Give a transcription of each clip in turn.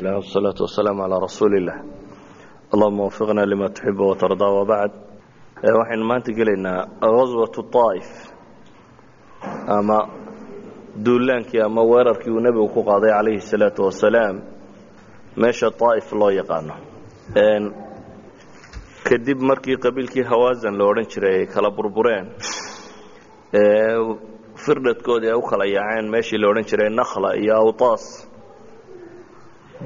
bismillahi wasalaatu wasalaamu calaa rasuuli illah allahuma wafiqna lima tuxibu watardaa wabacd waxaynu maanta gelaynaa gaswatu طaa'if ama duulaankii ama weerarkii uu nebigu ku qaaday calayhi الsalaatu wasalaam meesha طaa'if loo yaqaano kadib markii qabiilkii hawaasan la odhan jiray ay kala burbureen firdhadkoodii ay u kala yaaceen meeshii la odhan jiray nakhla iyo awtaas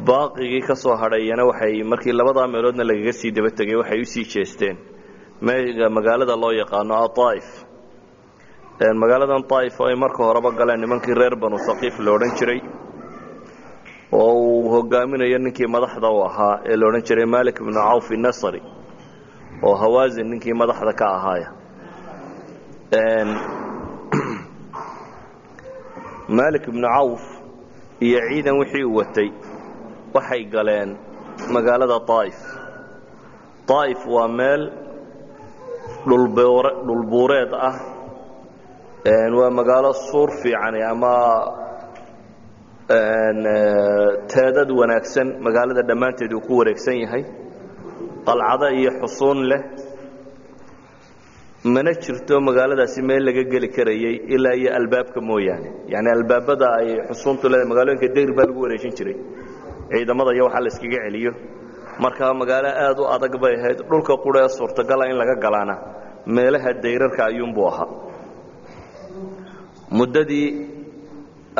baaqigii ka hadhayana waxay markii labadaa meeloodna lagaga sii daba tegay waxay u sii jeesteen. Magaalada loo yaqaano aaa'if magaaladan aa'if oo ay marka horeba galeen nimankii reer banu saqiif la odhan jiray. Oo uu hogaaminayo ninkii madaxda u ahaa ee la odhan jiray malik ibnu cawf inasri oo hawaasin ninkii madaxda ka ahaaya. Malik ibnu cawf iyo ciidan wixii uu watay waxay galeen magaalada aa'if aa'if waa meel dhulbuureed ah waa magaalo suur fiican ama teedad wanaagsan magaalada dhammaanteed uu ku wareegsan yahay. Qalcado iyo xusuun leh. Mana jirto magaaladaasi meel laga geli karayay ilaa iyo albaabka mooyaane. Yani albaabada ay xusuuntu leedahay magaalooyinka degr baa lagu wareejin jiray ciidamada iyo waxaa la iskaga celiyo. Marka magaalo aad u adag bay ahayd dhulka qura ee suurtagala in laga galaana. Meelaha dayrarka ayuunbuu ahaa. Muddadii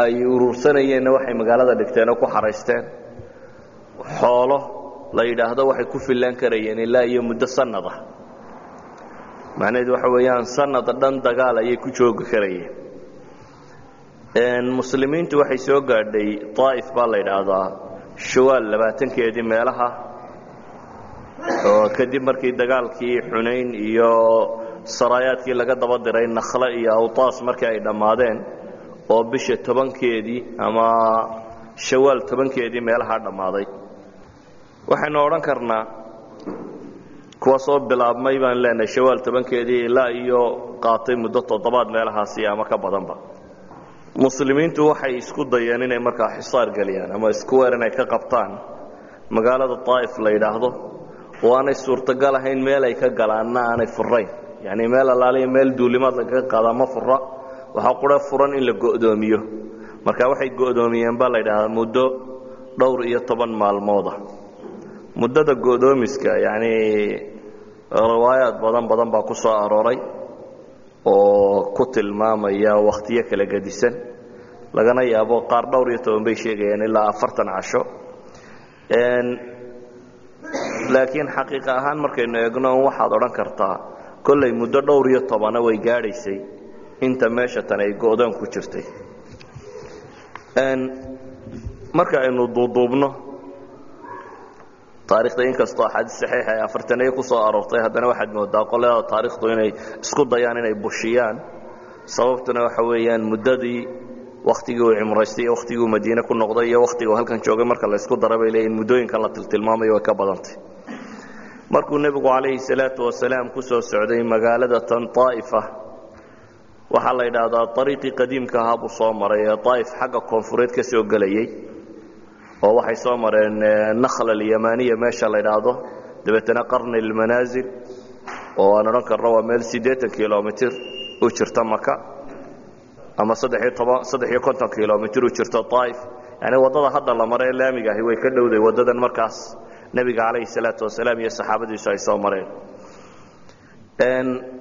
ay urursanayeenna waxay magaalada dhigteen oo ku xaraysteen. Xoolo la yidhaahdo waxay ku fillaan karayeen ilaa iyo muddo sannad ah macnaheedu waxa weeyaan sanad dhan dagaal ayay ku joogi karayeen. Muslimiintu waxay soo gaadhay aa'if baa la yidhaahdaa shawaal labaatankeedii meelaha oo kadib markii dagaalkii xunayn iyo saraayaadkii laga daba diray nakhlo iyo awtaas markii ay dhammaadeen oo bisha tobankeedii ama shawaal tobankeedii meelaha dhammaaday. Waxaynu odhan karnaa kuwa soo bilaabmay baan leenahay shawaal tobankeedii ilaa iyo qaatay muddo toddobaad meelahaasi ama ka badanba muslimiintu waxay isku dayeen inay markaa xisaar geliyaan ama iskuweer inay ka qabtaan. Magaalada aa'if la yidhaahdo oo aanay suurtagal ahayn meel ay ka galaanna aanay furayn yani meel allaaliya meel duulimaad lagaga qaadaa ma fura waxaa qura furan in la go'doomiyo. Marka waxay go'doomiyeen baa la yidhaahdaa muddo dhowr iyo toban maalmooda muddada go'doomiska yani riwaayaad badan badan baa ku soo arooray oo ku tilmaamaya wakhtiyo kala gedisan lagana yaabo qaar dhowr iyo toban bay sheegayaan ilaa afartan casho. Laakiin xaqiiqa ahaan markaynu eegno waxaad odhan kartaa kollay muddo dhowr iyo tobana way gaadhaysay inta meesha tan ay go'doon ku jirtay. Marka aynu duuduubno taarikhda inkastoo axaadiis saxiixa ay afartaniyo ku soo aroortay haddana waxaad moodaa qolada taarikhdu inay isku dayaan inay bushiyaan. Sababtuna waxa weeyaan muddadii wakhtigii uu cimraystay iyo madiine ku noqday iyo wakhtiga uu halkan joogay marka la isku dara bay leeyihiin muddooyinkan la tiltilmaamayo way ka badantay. Markuu nebigu calayhi salaatu wasalaam ku soo socday magaalada tan aa'ifa waxaa la yidhaahdaa ariiqii qadiimka ahaa buu soo maray ee aa'if xagga koonfureed ka soo gelayey oo waxay soo mareen nakhla alyamaniya meesha la yidhaahdo. Dabeetana qarni almanaasil oo aan odhan karno waa meel siddeetan kilomitir u jirta maka ama saddexiyo konton kilomitir u jirto aa'if yani waddada hadda la mare ee laamiga ahi way ka dhowday waddadan markaas. Nebiga calayhi salaatu wasalaam iyo saxaabadiisu ay soo mareen.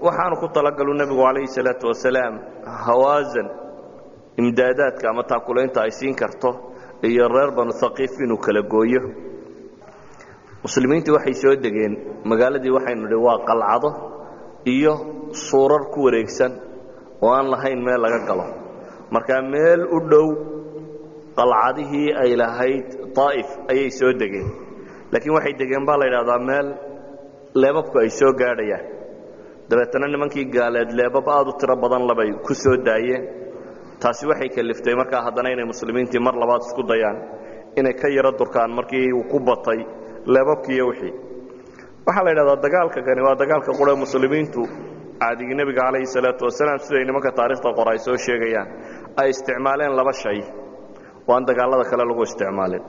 Waxaanu ku talagalu nebigu calayhi salaatu wasalaam hawaasan imdaadaadka ama taakulaynta ay siin karto iyo reer banu haqiif inuu kala gooyo. Muslimiintii waxay soo degeen magaaladii waxaynu nidhi waa qalcado iyo suurar ku wareegsan oo aan lahayn meel laga galo. Marka meel u dhow qalcadihii ay lahayd aa'if ayay soo degeen. Laakiin waxay degeen baa la yidhahdaa meel leebabku ay soo gaadhayaan. Dabeetana nimankii gaaleed leebab aad u tiro badan labay ku soo daayeen taasi waxay kaliftay markaa haddana inay muslimiintii mar labaad isku dayaan inay ka yaro durkaan markii uu ku batay leebabkiiyo wixii. Waxaa la yidhahdaa dagaalka kani waa dagaalka qura muslimiintu caadigii nebiga calayhi salaatu wasalaam siday nimanka taarikhda qora ay soo sheegayaan ay isticmaaleen laba shay. Oo aan dagaalada kale lagu isticmaalin.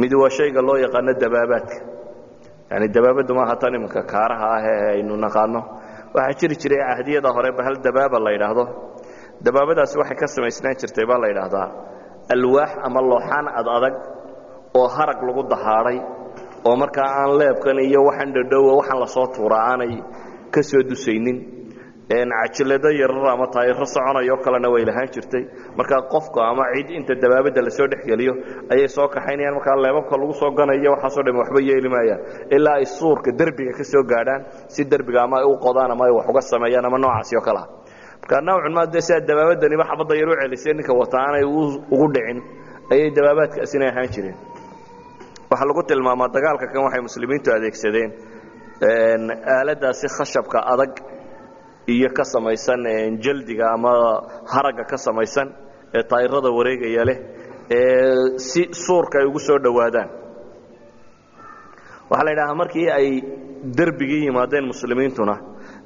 Mid waa shayga loo yaqaano dabaabaadka yani dabaabaddu maaha tan iminka kaaraha ah ee aynu naqaano. Waxaa jiri jiray cahdiyada hore bahal dabaaba la yidhaahdo dabaabadaasi waxay ka samaysnaan jirtay baa la yidhaahdaa alwaax ama looxaan ad adag oo harag lagu dahaadhay oo markaa aan leebkan iyo waxaan dhadhowa waxaan la soo tuuraa aanay ka soo dusaynin. Cajilado yarar ama taayiro soconayo kalena way lahaan jirtay. Markaa qofka ama cid inta dabaabadda la soo dhexgeliyo ayay soo kaxaynayaan markaa leebabka lagu soo ganayo waxaasoo dham waxba yeeli maayaan ilaa ay suurka derbiga ka soo gaadhaan si derbiga ama ay u qodaan ama ay wax uga sameeyaan ama noocaasi oo kalea dee sidaa dabaabadaniba xabadda yar u celisay ninka wata aanay ugu dhicin ayay dabaabaadkaasina ahaan jireen. Waxaa lagu tilmaamaa dagaalka kan waxay muslimiintu adeegsadeen aaladaasi khashabka adag iyo ka samaysan jaldiga ama haragga ka samaysan ee taayirada wareegaya leh ee si suurka ay ugu soo dhowaadaan. Waxaa la yidhahaa markii ay derbigii yimaadeen muslimiintuna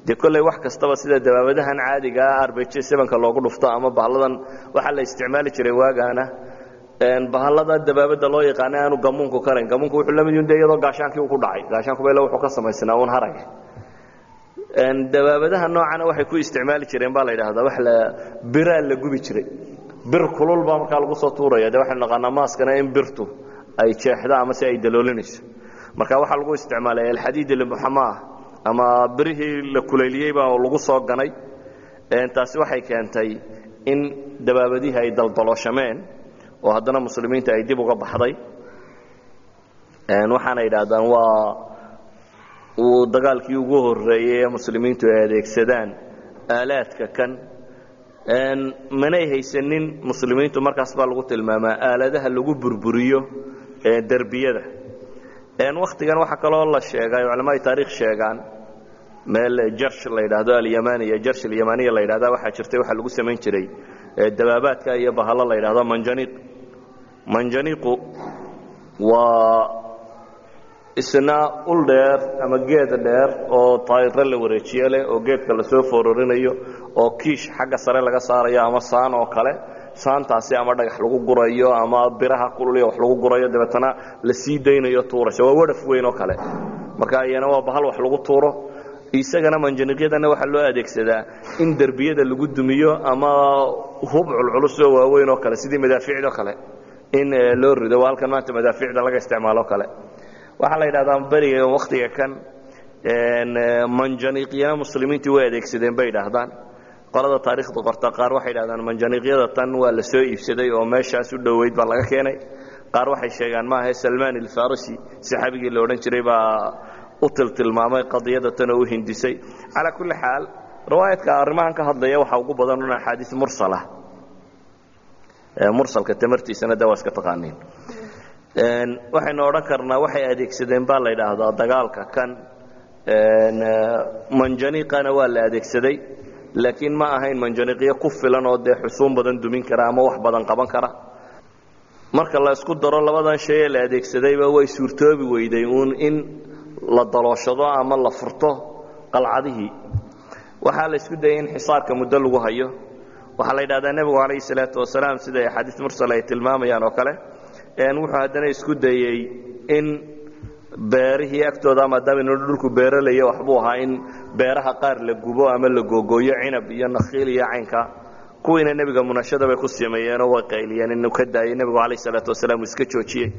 dee kolley wax kastaba sida dabaabadahan caadigaa arbj sebanka loogu dhufto ama bahalladan waxaa la isticmaali jiray waagaana. Bahallada dabaabadda loo yaqaana aanu gamuunku karayn. Gamuunku wuxuu la mid yun de iyadoo gaashaankii uu ku dhacay. Gaashaankubayla wuxuu ka samaysnaa uun harag dabaabadaha noocana waxay ku isticmaali jireen baa la yidhaahdaa. Wax la biraa la gubi jiray. Bir kulul baa markaa lagu soo tuuraya. De waxaynu naqaanaa maaskana in birtu ay jeexdo ama si ay daloolinayso marka waxaa lagu isticmaalay alxadiid ilmuxamaa ama birihii la kulayliyey baa lagu soo ganay. Taasi waxay keentay in dabaabadihii ay daldalooshameen oo haddana muslimiinta ay dib uga baxday. Waxaana yidhaahdaan waa uu dagaalkii ugu horeeyey ee muslimiintu ay adeegsadaan aalaadka kan. Manay haysanin muslimiintu markaas baa lagu tilmaamaa aaladaha lagu burburiyo derbiyada wakhtigan waxaa kaloo la sheegay culamada taarikh sheegaan meel jarsh la yidhaahdo alyamaniya jarsh alyamaniya la yidhahda waxaa jirtay waxaa lagu samayn jiray dabaabaadka iyo bahallo la yidhahdo manjaniiq manjaniiqu waa isna ul dheer ama geed dheer oo taayiro la wareejiyo leh oo geedka la soo foororinayo oo kiish xagga sare laga saarayo ama saan oo kale saantaasi ama dhagax lagu gurayo ama biraha kululya wax lagu gurayo dabeetana la daynayo tuuraysa waa wadhaf weyn oo kale. Marka iyana waa bahal wax lagu tuuro. Isagana manjaniiqyadana waxaa loo adeegsadaa in derbiyada lagu dumiyo ama hub culculus oo waaweyn oo kale sidii madaafiicdo kale in loo rido. Waa halkan maanta madaafiicda laga isticmaalo kale. Waxaa la yidhahdaa beriga wakhtiga kan manjaniiqyana muslimiintii way adeegsadeen bay idhaahdaan qolada taarikhda qorta qaar waxay idhahdaan manjaniiqyada tan waa la soo iibsaday oo meeshaas u dhoweyd baa laga keenay. Qaar waxay sheegaan maahe salmaan alfarisi saxaabigii la odhan jiray baa u tiltilmaamay qadiyada tan oo u hindisay. Calaa kulli xaal riwaayadka arrimahan ka hadlaya waxaa ugu badan un axaadiis mursala mursalka tamartiisana de waa iska taqaaniin waxaynu odhan karnaa waxay adeegsadeen baa la yidhaahdaa dagaalka kan. Manjaniiqana waa la adeegsaday laakiin ma ahayn manjaniiqyo ku filan oo dee xusuun badan dumin kara ama wax badan qaban kara. Marka la isku daro labadan shay ee la adeegsadayba way suurtoobi weyday uun in la dalooshado ama la furto qalcadihii. Waxaa la isku dayay in xisaarka muddo lagu hayo. Waxaa la yidhahdaa nebigu calayhi salaatu wasalaam sida axaadiis mursal ay tilmaamayaan oo kale wuxuu haddana isku dayey in beerihii agtooda maadaama inu dhulku beeralaya waxbuu ahaa in beeraha qaar la gubo ama la googooyo cinab iyo nakhiil iyo caynka. Kuwiina nebiga munashada bay ku sameeyeenoo way qayliyeen inuu ka daayay nebigu calayh salaatu wasalaam uu iska joojiyey.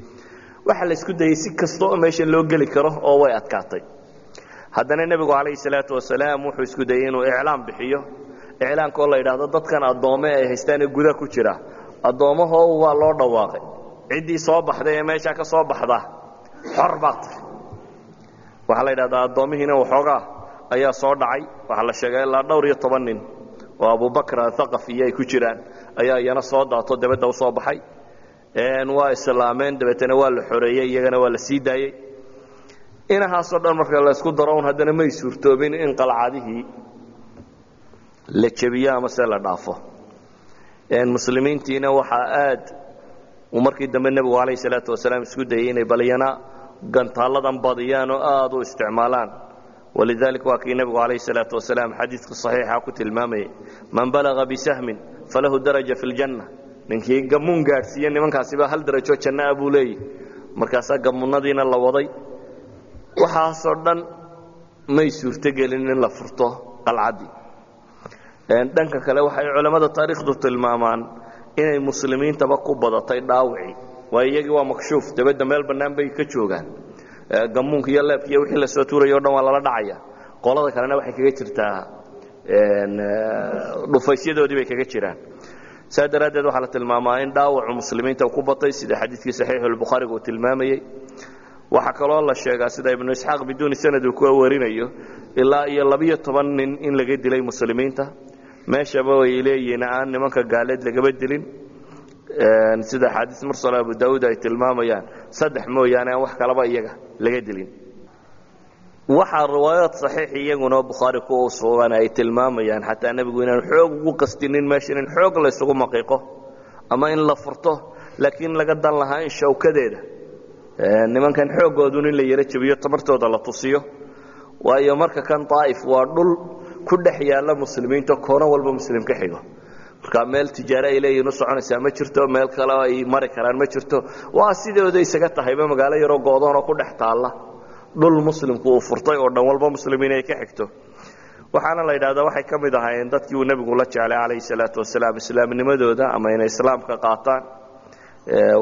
Waxaa la isku si kasta oo meesha loo geli karo oo way adkaatay. Haddana nebigu calayhi salaatu wasalaam wuxuu isku dayey inuu iclaam bixiyo. Iclaamkaoo la yidhaahdo dadkan addoome ay haystaanee guda ku jira. Addoommahoo waa loo dhawaaqay. Ciddii soo baxday ee meeshaa ka soo baxda xor baad tahay waxaa la yidhahdaa addoommihiina waxoogaa ayaa soo dhacay. Waxaa la sheegay ilaa dhowr iyo toban nin oo abubakr athaqafiyo ay ku jiraan. Ayaa iyana soo daato dabadda u soo baxay. Waa islaameen dabeetana waa la xoreeyey iyagana waa la sii daayey inahaasoo dhan marka la isku daro un haddana may suurtoobin in qalcadihii la jebiyo ama se la dhaafo. Muslimiintiina waxaa aad uu markii dambe nebigu calayh salaatu wasalaam isku dayey inay balyana gantaalladan badiyaan oo aad u isticmaalaan. Walidalik waa kii nebigu calayh salaatu wasalaam xadiidka saxiixa ku tilmaamayay man balaga bisahmin falahu daraja fi ljanna ninkii gamuun gaadhsiiye nimankaasiba hal darajo jannaa buu leeyahy markaasaa gamunadiina la waday. Waxaasoo dhan may suurtogelin in la furto qalcaddii dhanka kale waxay culammada taariikhdu tilmaamaan inay muslimiintaba ku badatay dhaawicii waayo iyagii waa makshuuf. Dabadda meel bannaan bay ka joogaan. Gamuunka iyo leebka iyo wixii la soo tuurayo o dhan waa lala dhacaya. Qolada kalena waxay kaga jirtaa dhufaysyadoodii bay kaga jiraan. Saa daraaddeed waxaa la tilmaamaa in dhaawacu muslimiinta ku batay sida xadiidkii saxiixulbukhaariga uu tilmaamayey waxaa kaloo la sheegaa sida ibnu isxaaq biduuni sanad uu ku warinayo ilaa iyo labiyo toban nin in laga dilay muslimiinta meeshaba way leeyihiin aan nimanka gaaleed lagaba dilin sida axaadiis mursala abu daauud ay tilmaamayaan saddex mooyaane aan wax kalaba iyaga laga dilin waxaa riwaayaad saxiix iyaguna bukhaari ku sugan ay tilmaamayaan xataa nebigu inaanu xoog ugu qastinin meeshan in xoog la ysugu maqiiqo ama in la furto laakiin laga dan lahaa in shawkadeeda. Nimankan xooggoodun in la yaro jabiyo tamartooda la tusiyo. Waayo marka kan daa'if waa dhul ku dhex yaalla muslimiinta koono walba muslim ka xigo. Marka meel tijaare ay leeyihiin u soconaysaa ma jirto meel kale ay mari karaan ma jirto. Waa sidooda isaga tahayba magaalo yaroo goodoonoo ku dhex taalla. Dhul muslimku uu furtay oo dhan walba muslimiin ay ka xigto. Waxaana la yidhahdaa waxay ka mid ahaayeen dadkii uu nebigu la jeclay calayhi salaatu wasalaam islaamnimadooda ama inay islaamka qaataan.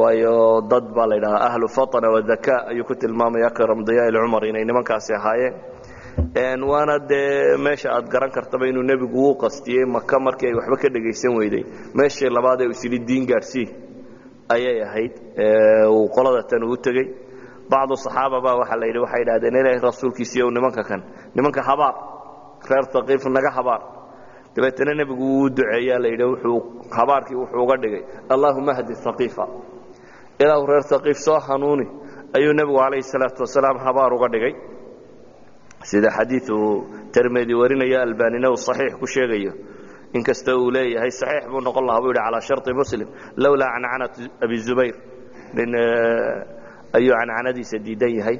Waayo dad baa la yidhahdaa ahlu fatana wadaka ayuu ku tilmaamaya akram diyaa ilcumar inay nimankaasi ahaayeen waana dee meesha aad garan kartaba inuu nebigu uu qastiyey maka markii ay waxba ka dhegaysan weyday. Meeshii labaad ee isyidhi diin gaadhsii ayay ahayd. Uu qolada tan uu tegey. Bacdu saxaaba baa waxaa la yidhi waxay idhahdeen ilaahay rasuulkiisiiyow nimanka kan nimanka habaar reer taqiif naga habaar. Dabeetana nebigu wuu duceeyaa la yidhi wuxuu habaarkii wuxuu uga dhigay. Allaahuma hdi haqiifa ilaahu reer taqiif soo hanuuni ayuu nebigu calayhi salaatu wasalaam habaar uga dhigay sida xadiiu termedi warinaya albanina uu saxiix ku sheegayo inkasta uu leeyahay saxiix buu noqon lahaa buu yidhi calaa sharطi muslim lowlaa cancanat abi zubayr. Nin ayuu cancanadiisa diidan yahay.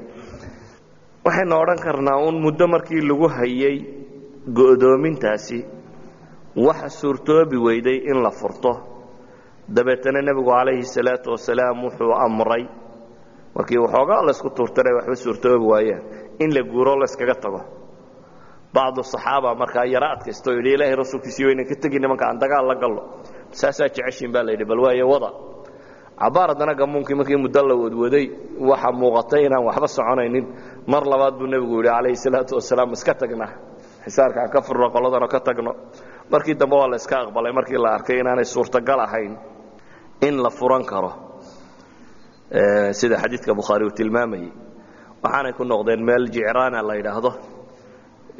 Waxaynu odhan karnaa uun muddo markii lagu hayay go'doomintaasi waxa suurtoobi weyday in la furto. Dabeetana nebigu calayhi salaatu wasalaam wuxuu amray. Markii waxoogaa laysku tuurtana waxba suurtoobi waayeen in la guuro layskaga tago. Bacdu saxaaba markaa yaro adkaysto yidhi ilaahay rasuulkiisiiyo ynan ka tegi nimanka aan dagaal la gallo. Saasaa jeceshiin baa la yidhi bal waaye wada. Cabaar haddana gamuunkii markii muddo la wadwaday waxa muuqatay inaan waxba soconaynin. Mar labaad buu nebigu yidhi calayhi salaatu wasalaam iska tagna xisaarka aan ka furno qoladanoo ka tagno. Markii dambe waa la iska aqbalay markii la arkay inaanay suurtagal ahayn in la furan karo. Sida xadiidka bukhaari uu tilmaamayey waxaanay ku noqdeen meel jicraana la yidhaahdo.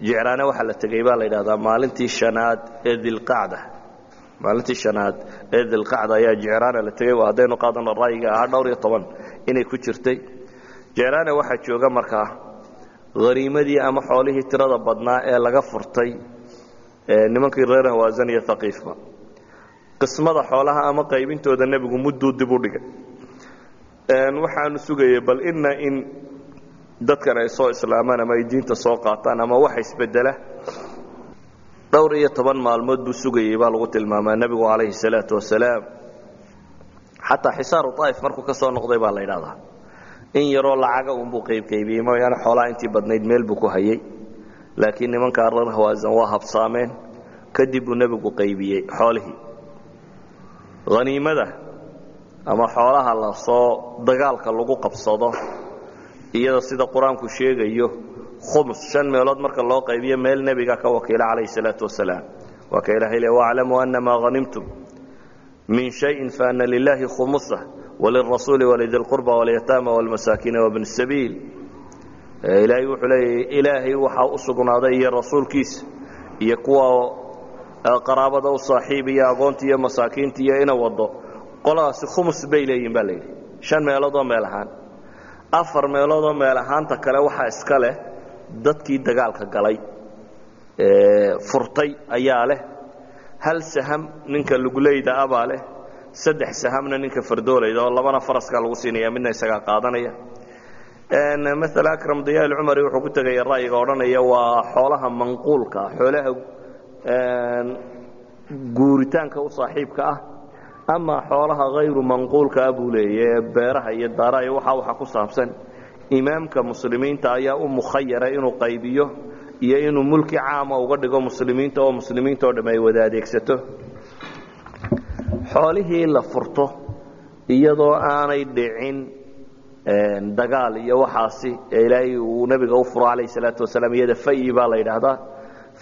Jicraane waxaa la tegey baa la yidhahdaa maalintii shanaad ee dilqacda. Maalintii shanaad ee dilqacda ayaa jicraana la tegey. Waa haddaynu qaadano ra'yiga ahaa dhowr iyo toban inay ku jirtay. Jicraane waxaa jooga markaa haniimadii ama xoolihii tirada badnaa ee laga furtay nimankii reer hawaasan iyo haqiifba qismada xoolaha ama qaybintooda nebigu mudduu dib u dhigay. Waxaanu sugayay bal ina in dadkan ay soo islaamaan ama ay diinta soo qaataan ama waxa isbedela dhowr iyo toban maalmood buu sugayey baa lagu tilmaamaa nebigu calayhi salaatu wasalaam. Xataa xisaaru daa'if markuu ka noqday baa la yidhahdaa in yaroo lacaga unbuu qaybqaybiyey mooyaane xoolaha intii badnayd meel buu ku hayay. Laakiin nimankaa reer hawaasan waa habsaameen kadib buu nebigu qaybiyey xoolihii. Haniimada ama xoolaha la soo dagaalka lagu qabsado iyada sida qur'aanku sheegayo khumus shan meelood marka loo qaybiyo meel nebiga ka wakiila calayhi salaatu wasalaam. Waa ka ilahay le waclamuu anamaa hanimtum min shayin faana lilaahi khumusa walirasuuli walidi lqurba walyataama walmasaakiina wabni sabiil. Ilaahay wuxuu leeyahy ilaahay waxaa u sugnaaday iyo rasuulkiisa iyo kuwa qaraabada u saaxiib iyo agoonta iyo masaakiinta iyo ina wado. Qoladaasi khumus bay leeyihiin baa layidhi shan meeloodoo meel ahaan afar meeloodoo meel ahaanta kale waxaa iska leh dadkii dagaalka galay furtay ayaa leh hal saham ninka luguleyda abaa leh saddex sahamna ninka fardoolayda oo labana faraskaa lagu siinaya midna isagaa qaadanaya. Maala akram diyaa ilcumari wuxuu ku tegaya ra'yiga odhanaya waa xoolaha manquulka xoolaha guuritaanka u saaxiibka ah amaa xoolaha hayru manquulkaa buu leeyahe beeraha iyo daaraha waxaa waxa ku saabsan. Imaamka muslimiinta ayaa u mukhayara inuu qaybiyo iyo inuu mulki caama uga dhigo muslimiinta oo muslimiinta oo dhamm ay wada adeegsato. Xoolihii la furto iyadoo aanay dhicin dagaal iyo waxaasi ee ilaahay uu nebiga u furo calayh salaatu wasalaam iyada fayi baa la yidhaahdaa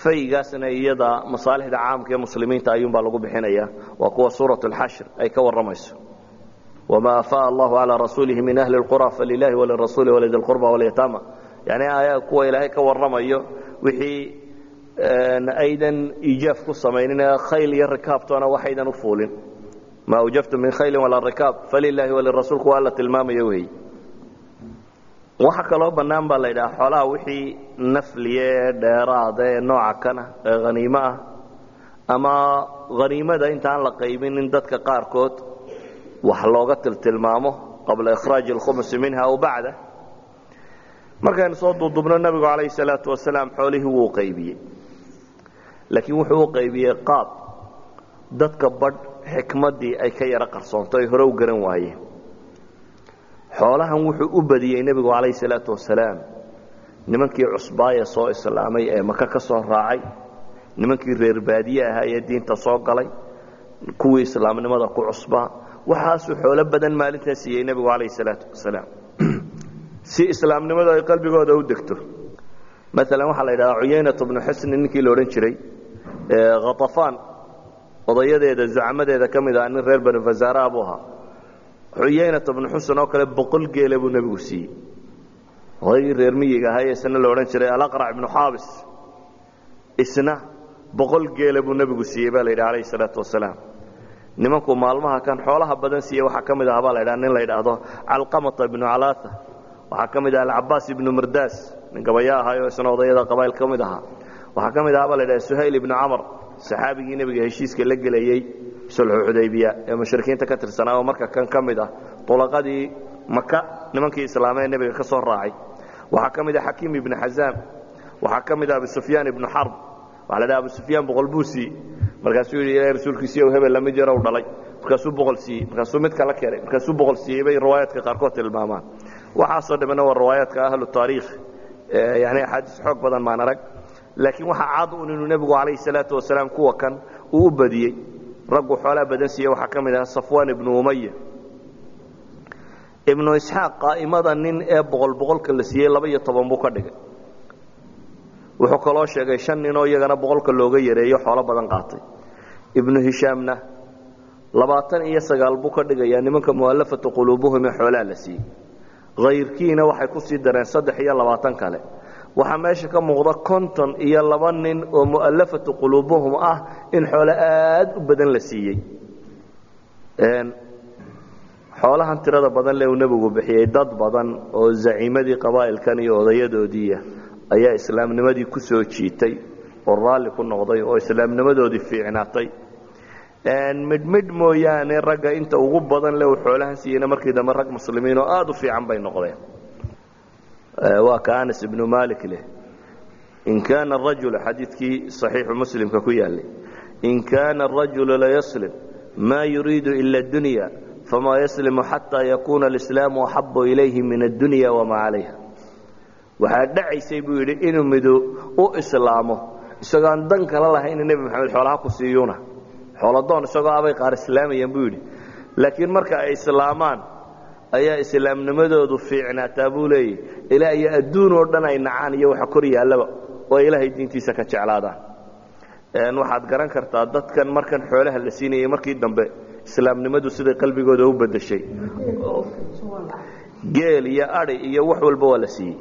fayigaasna iyada masaalixda caamka ee muslimiinta ayuunbaa lagu bixinaya waa kuwa suurat lxashr ay ka warramayso. Wma afaa allahu calaa rasuulihi min ahli اlqura falilahi walirasuuli walidi lqurba walyataama yani ayaa kuwa ilaahay ka warramayo wixii aydan iijaaf ku samaynin khayl iyo rikaabtoona waxaydan u fuulin. Ma awjaftum min khayli walaa rikaab falilaahi walirasuul kuwa alla tilmaamayo wey waxa kaloo bannaan baa la yidhaha xoolaha wixii nafliye ee dheeraada ee nooca kana ee haniimo ah ama haniimada intaan la qaybin in dadka qaarkood wax looga tiltilmaamo qabla ikhraaji اlkhumusi minha aw bacda. Markaynu soo duudubno nebigu calayh salaatu wasalaam xoolihii wuu qaybiyey. Laakiin wuxuu u qaybiyey qaab. Dadka badh xikmaddii ay ka yaro qarsoonto ay hore u garan waayeen xoolahan wuxuu u badiyey nebigu calayh salaatu wasalaam nimankii cusbaaya soo islaamay ee maka ka soo raacay nimankii reer baadiye ahaa ee diinta soo galay kuwii islaamnimada ku cusbaa waxaasuu xoolo badan maalintaa siiyey nebigu calayh salaatu wasalaam si islaamnimadu ay qalbigooda u degto. Maalan waxaa la yidhahdaa cuyaynatu bnu xusni ninkii la odhan jiray khatafaan odayadeeda zucamadeeda ka mid aha nin reer banu fasaara buu ahaa cuyaynata bnu xusen oo kale boqol geele buu nebigu siiyey. Odaygii reer miyiga ahaa ee isna la odhan jiray alaqrac ibnu xaabis isna boqol geele buu nebigu siiyey baa la yidhi calayhi salaatu wasalaam nimanku maalmaha kan xoolaha badan siiye waxaa ka mid aha baa la ydhaha nin la yidhaahdo calqamata ibnu calaaa waxaa ka mid aha alcabaas ibnu mardaas nin gabaya ahaayo isna odayada qabaayl ka mid ahaa. Waxaa ka mid aha baa la ydhaha suhayl ibnu camar saxaabigii nebiga heshiiska la gelayey sulxu xudaybiya ee mushrikiinta ka tirsanaa oo marka kan ka mid ah tulaqadii maka nimankii islaamee nebiga ka soo raacay. Waxaa ka mid ah xakiim ibnu xazaam waxaa ka mid ah abu sufyaan ibnu xarb waxaa la dhaha abu sufyaan boqol buu siiyey markaasuu yidhi ilahay rasuulkiisiiyow hebel la mid yarow dhalay. Markaasuu boqol siiyey markaasuu mid kala keenay markaasuu boqol siiyey bay riwaayaadka qaarkood tilmaamaan. Waxaasoo dhammina waa riwaayaadka ahlu taariikh yani axaadiis xoog badan maan arag. Laakiin waxaa cad un inuu nebigu calayhi salaatu wasalaam kuwa kan uu u badiyey raggu xoolaa badan siiye waxaa ka mid aha safwaan ibnu umaya ibnu isxaaq qaa'imada nin ee boqol boqolka la siiyey laba iyo toban buu ka dhigay. Wuxuu kaloo sheegay shan ninoo iyagana boqolka looga yareeyo xoolo badan qaatay. Ibnu hishaamna labaatan iyo sagaal buu ka dhigayaa nimanka mu'allafatu quluubuhum ee xoolaa la siiyey. Hayrkiina waxay ku sii dareen saddex iyo labaatan kale waxaa meesha ka muuqda konton iyo laba nin oo mu'allafatu quluubuhum ah in xoolo aad u badan la siiyey. Xoolahan tirada badan le uu nebigu bixiyey dad badan oo zaciimadii qabaa'ilkan iyo odayadoodiiya ayaa islaamnimadii ku soo jiitay oo raalli ku noqday oo islaamnimadoodii fiicnaatay. Midhmidh mooyaane ragga inta ugu badan le uu xoolahan siiyeyna markii dambe rag muslimiin oo aad u fiican bay noqdeen waa ka anas ibnu malik leh. In kaana arajulu xadiidkii saxiixu muslimka ku yaallay in kaana arajulu layaslim maa yuriidu ila addunya famaa yaslimu xataa yakuuna alislaamu axabu ilayhi min addunya wamaa calayha waxaa dhacaysay buu yidhi inuu mido u islaamo isagoo aan dan kala lahayn nebi maxamed xoolaha ku siiyuuna. Xooladoon isagoo abay qaar islaamayaan buu yidhi. Laakiin marka ay islaamaan ayaa islaamnimadoodu fiicnaataa buu leeyahy ilaa iyo adduun oo dhan ay nacaan iyo waxa kor yaallaba oo ilaahay diintiisa ka jeclaadaan waxaad garan kartaa dadkan markan xoolaha la siinayay markii dambe islaamnimadu siday qalbigooda u bedeshay geel iyo adi iyo wax walba waa la siiyey.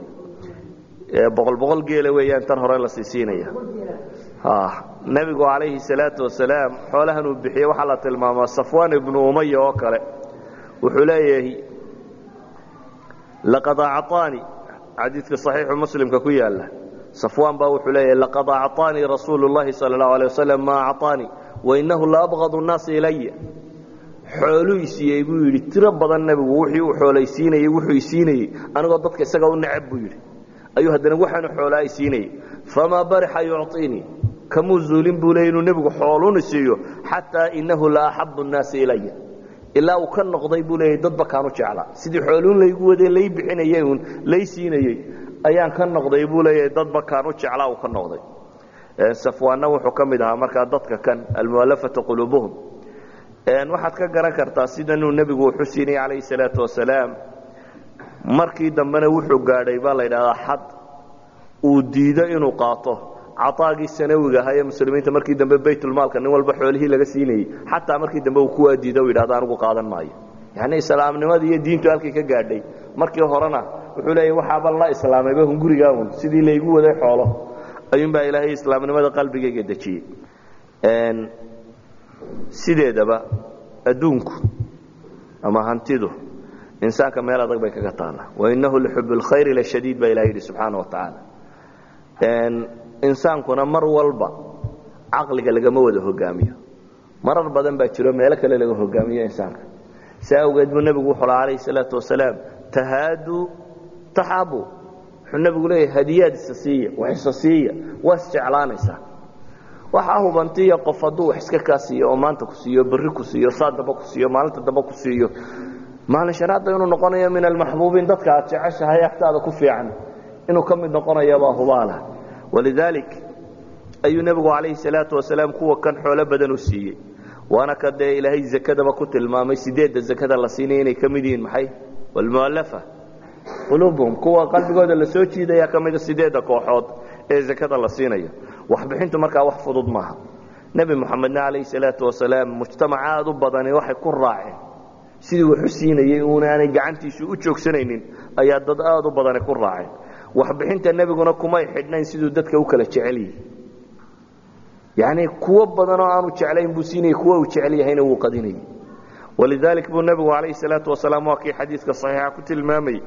Boqol boqol geela weeyaan tan hore la sii siinaya nebigu calayhi salaatu wasalaam xoolahan uu bixiyey waxaa la tilmaamaa safwaan ibnu umaya oo kale. Wuxuu leeyahay laqad acaani xadiidka saxiixu muslimka ku yaalla safwaan baa wuxuu leeyahay laqad acaanii rasuulu llahi sala allahu alay wasalam maa acaanii wainahu la abqadu nnaasi ilaya xooluu isiiyey buu yidhi tiro badan nebigu wixii uu xoolaysiinayey wuxuu isiinayey anigoo dadka isaga u necab buu yidhi. Ayuu haddana waxaanu xoolaa isiinayey famaa barixa yucطiinii kamuu zuulin buu leey inuu nebigu xooluna siiyo xataa inahu la axabu nnaasi ilaya ilaa uu ka noqday buu leeyahy dadba kaanu jeclaa. Sidii xooluun laygu waday lay bixinayey uun lay siinayey ayaan ka noqday buu leeyahay dadba kaanu jeclaa uu ka noqday. Safwaanna wuxuu ka mid ahaa markaa dadka kan almualafata quluubuhum. Waxaad ka garan kartaa sidanuu nebigu wuxu siinay calayhi salaatu wasalaam. Markii dambena wuxuu gaadhay baa la yidhahdaa xad uu diido inuu qaato caaagii sanawiga ahaa ee muslimiinta markii dambe baytulmaalka nin walba xoolihii laga siinayey xataa markii dambe uu kuwaa diido u yidhahdo anigu qaadan maayo. Yacni islaamnimadii iyo diintu halkay ka gaadhay markii horena wuxuu leeyahy waxaaba la islaamayba hungurigaa un sidii laygu waday xoolo. Ayuunbaa ilaahay islaamnimada qalbigayga dejiyey. Sideedaba adduunku ama hantidu insaanka meel adag bay kaga taalla wainahu lixub اlkhayri lashadiid baa ilah yidhi subxaana wa tacaala insaankuna mar walba caqliga lagama wada hogaamiyo. Marar badan baa jiro meelo kale laga hogaamiyo insaanka. Si awgeed buu nebigu wuxuu laha alayh salaatu wasalaam tahaaduu taxaabu wuxuu nebigu leeyahy hadiyaad isa siiya wax isa siiya waa isjeclaanaysaa waxaa hubantiya qof hadduu wax iska kaa siiyo oo maanta ku siiyo berri ku siiyo saa damba ku siiyo maalinta damba ku siiyo. Maalin shanaadda inuu noqonayo min almaxbuubiin dadka aad jeceshahay agtaada ku fiican. Inuu ka mid noqonayabaa hubaala walidaalik ayuu nebigu calayhi salaatu wasalaam kuwa kan xoolo badan u siiyey waana ka dee ilaahay zakadaba ku tilmaamay sideedda zakada la siinaya inay ka mid yihiin maxay walmualafa quluubuhum kuwa qalbigooda la soo jiidaya ka mida sideedda kooxood ee zakada la siinayo waxbixintu markaa wax fudud maaha nebi moxamedna calayhi salaatu wasalaam mujtamac aad u badani waxay ku raaceen sidii waxu siinayey uunaanay gacantiisu u joogsanaynin ayaa dad aad u waxbixinta nebiguna kumay xidhnayn siduu dadka u kala jecel yihi yacnii kuwo badanoo aanu jeclayn buu siinayay kuwo uu jecel yahayna wuu qadinayay. Walidaalik buu nebigu calayhi salaatu wasalaam waa kii xadiidka saxiixa ku tilmaamayey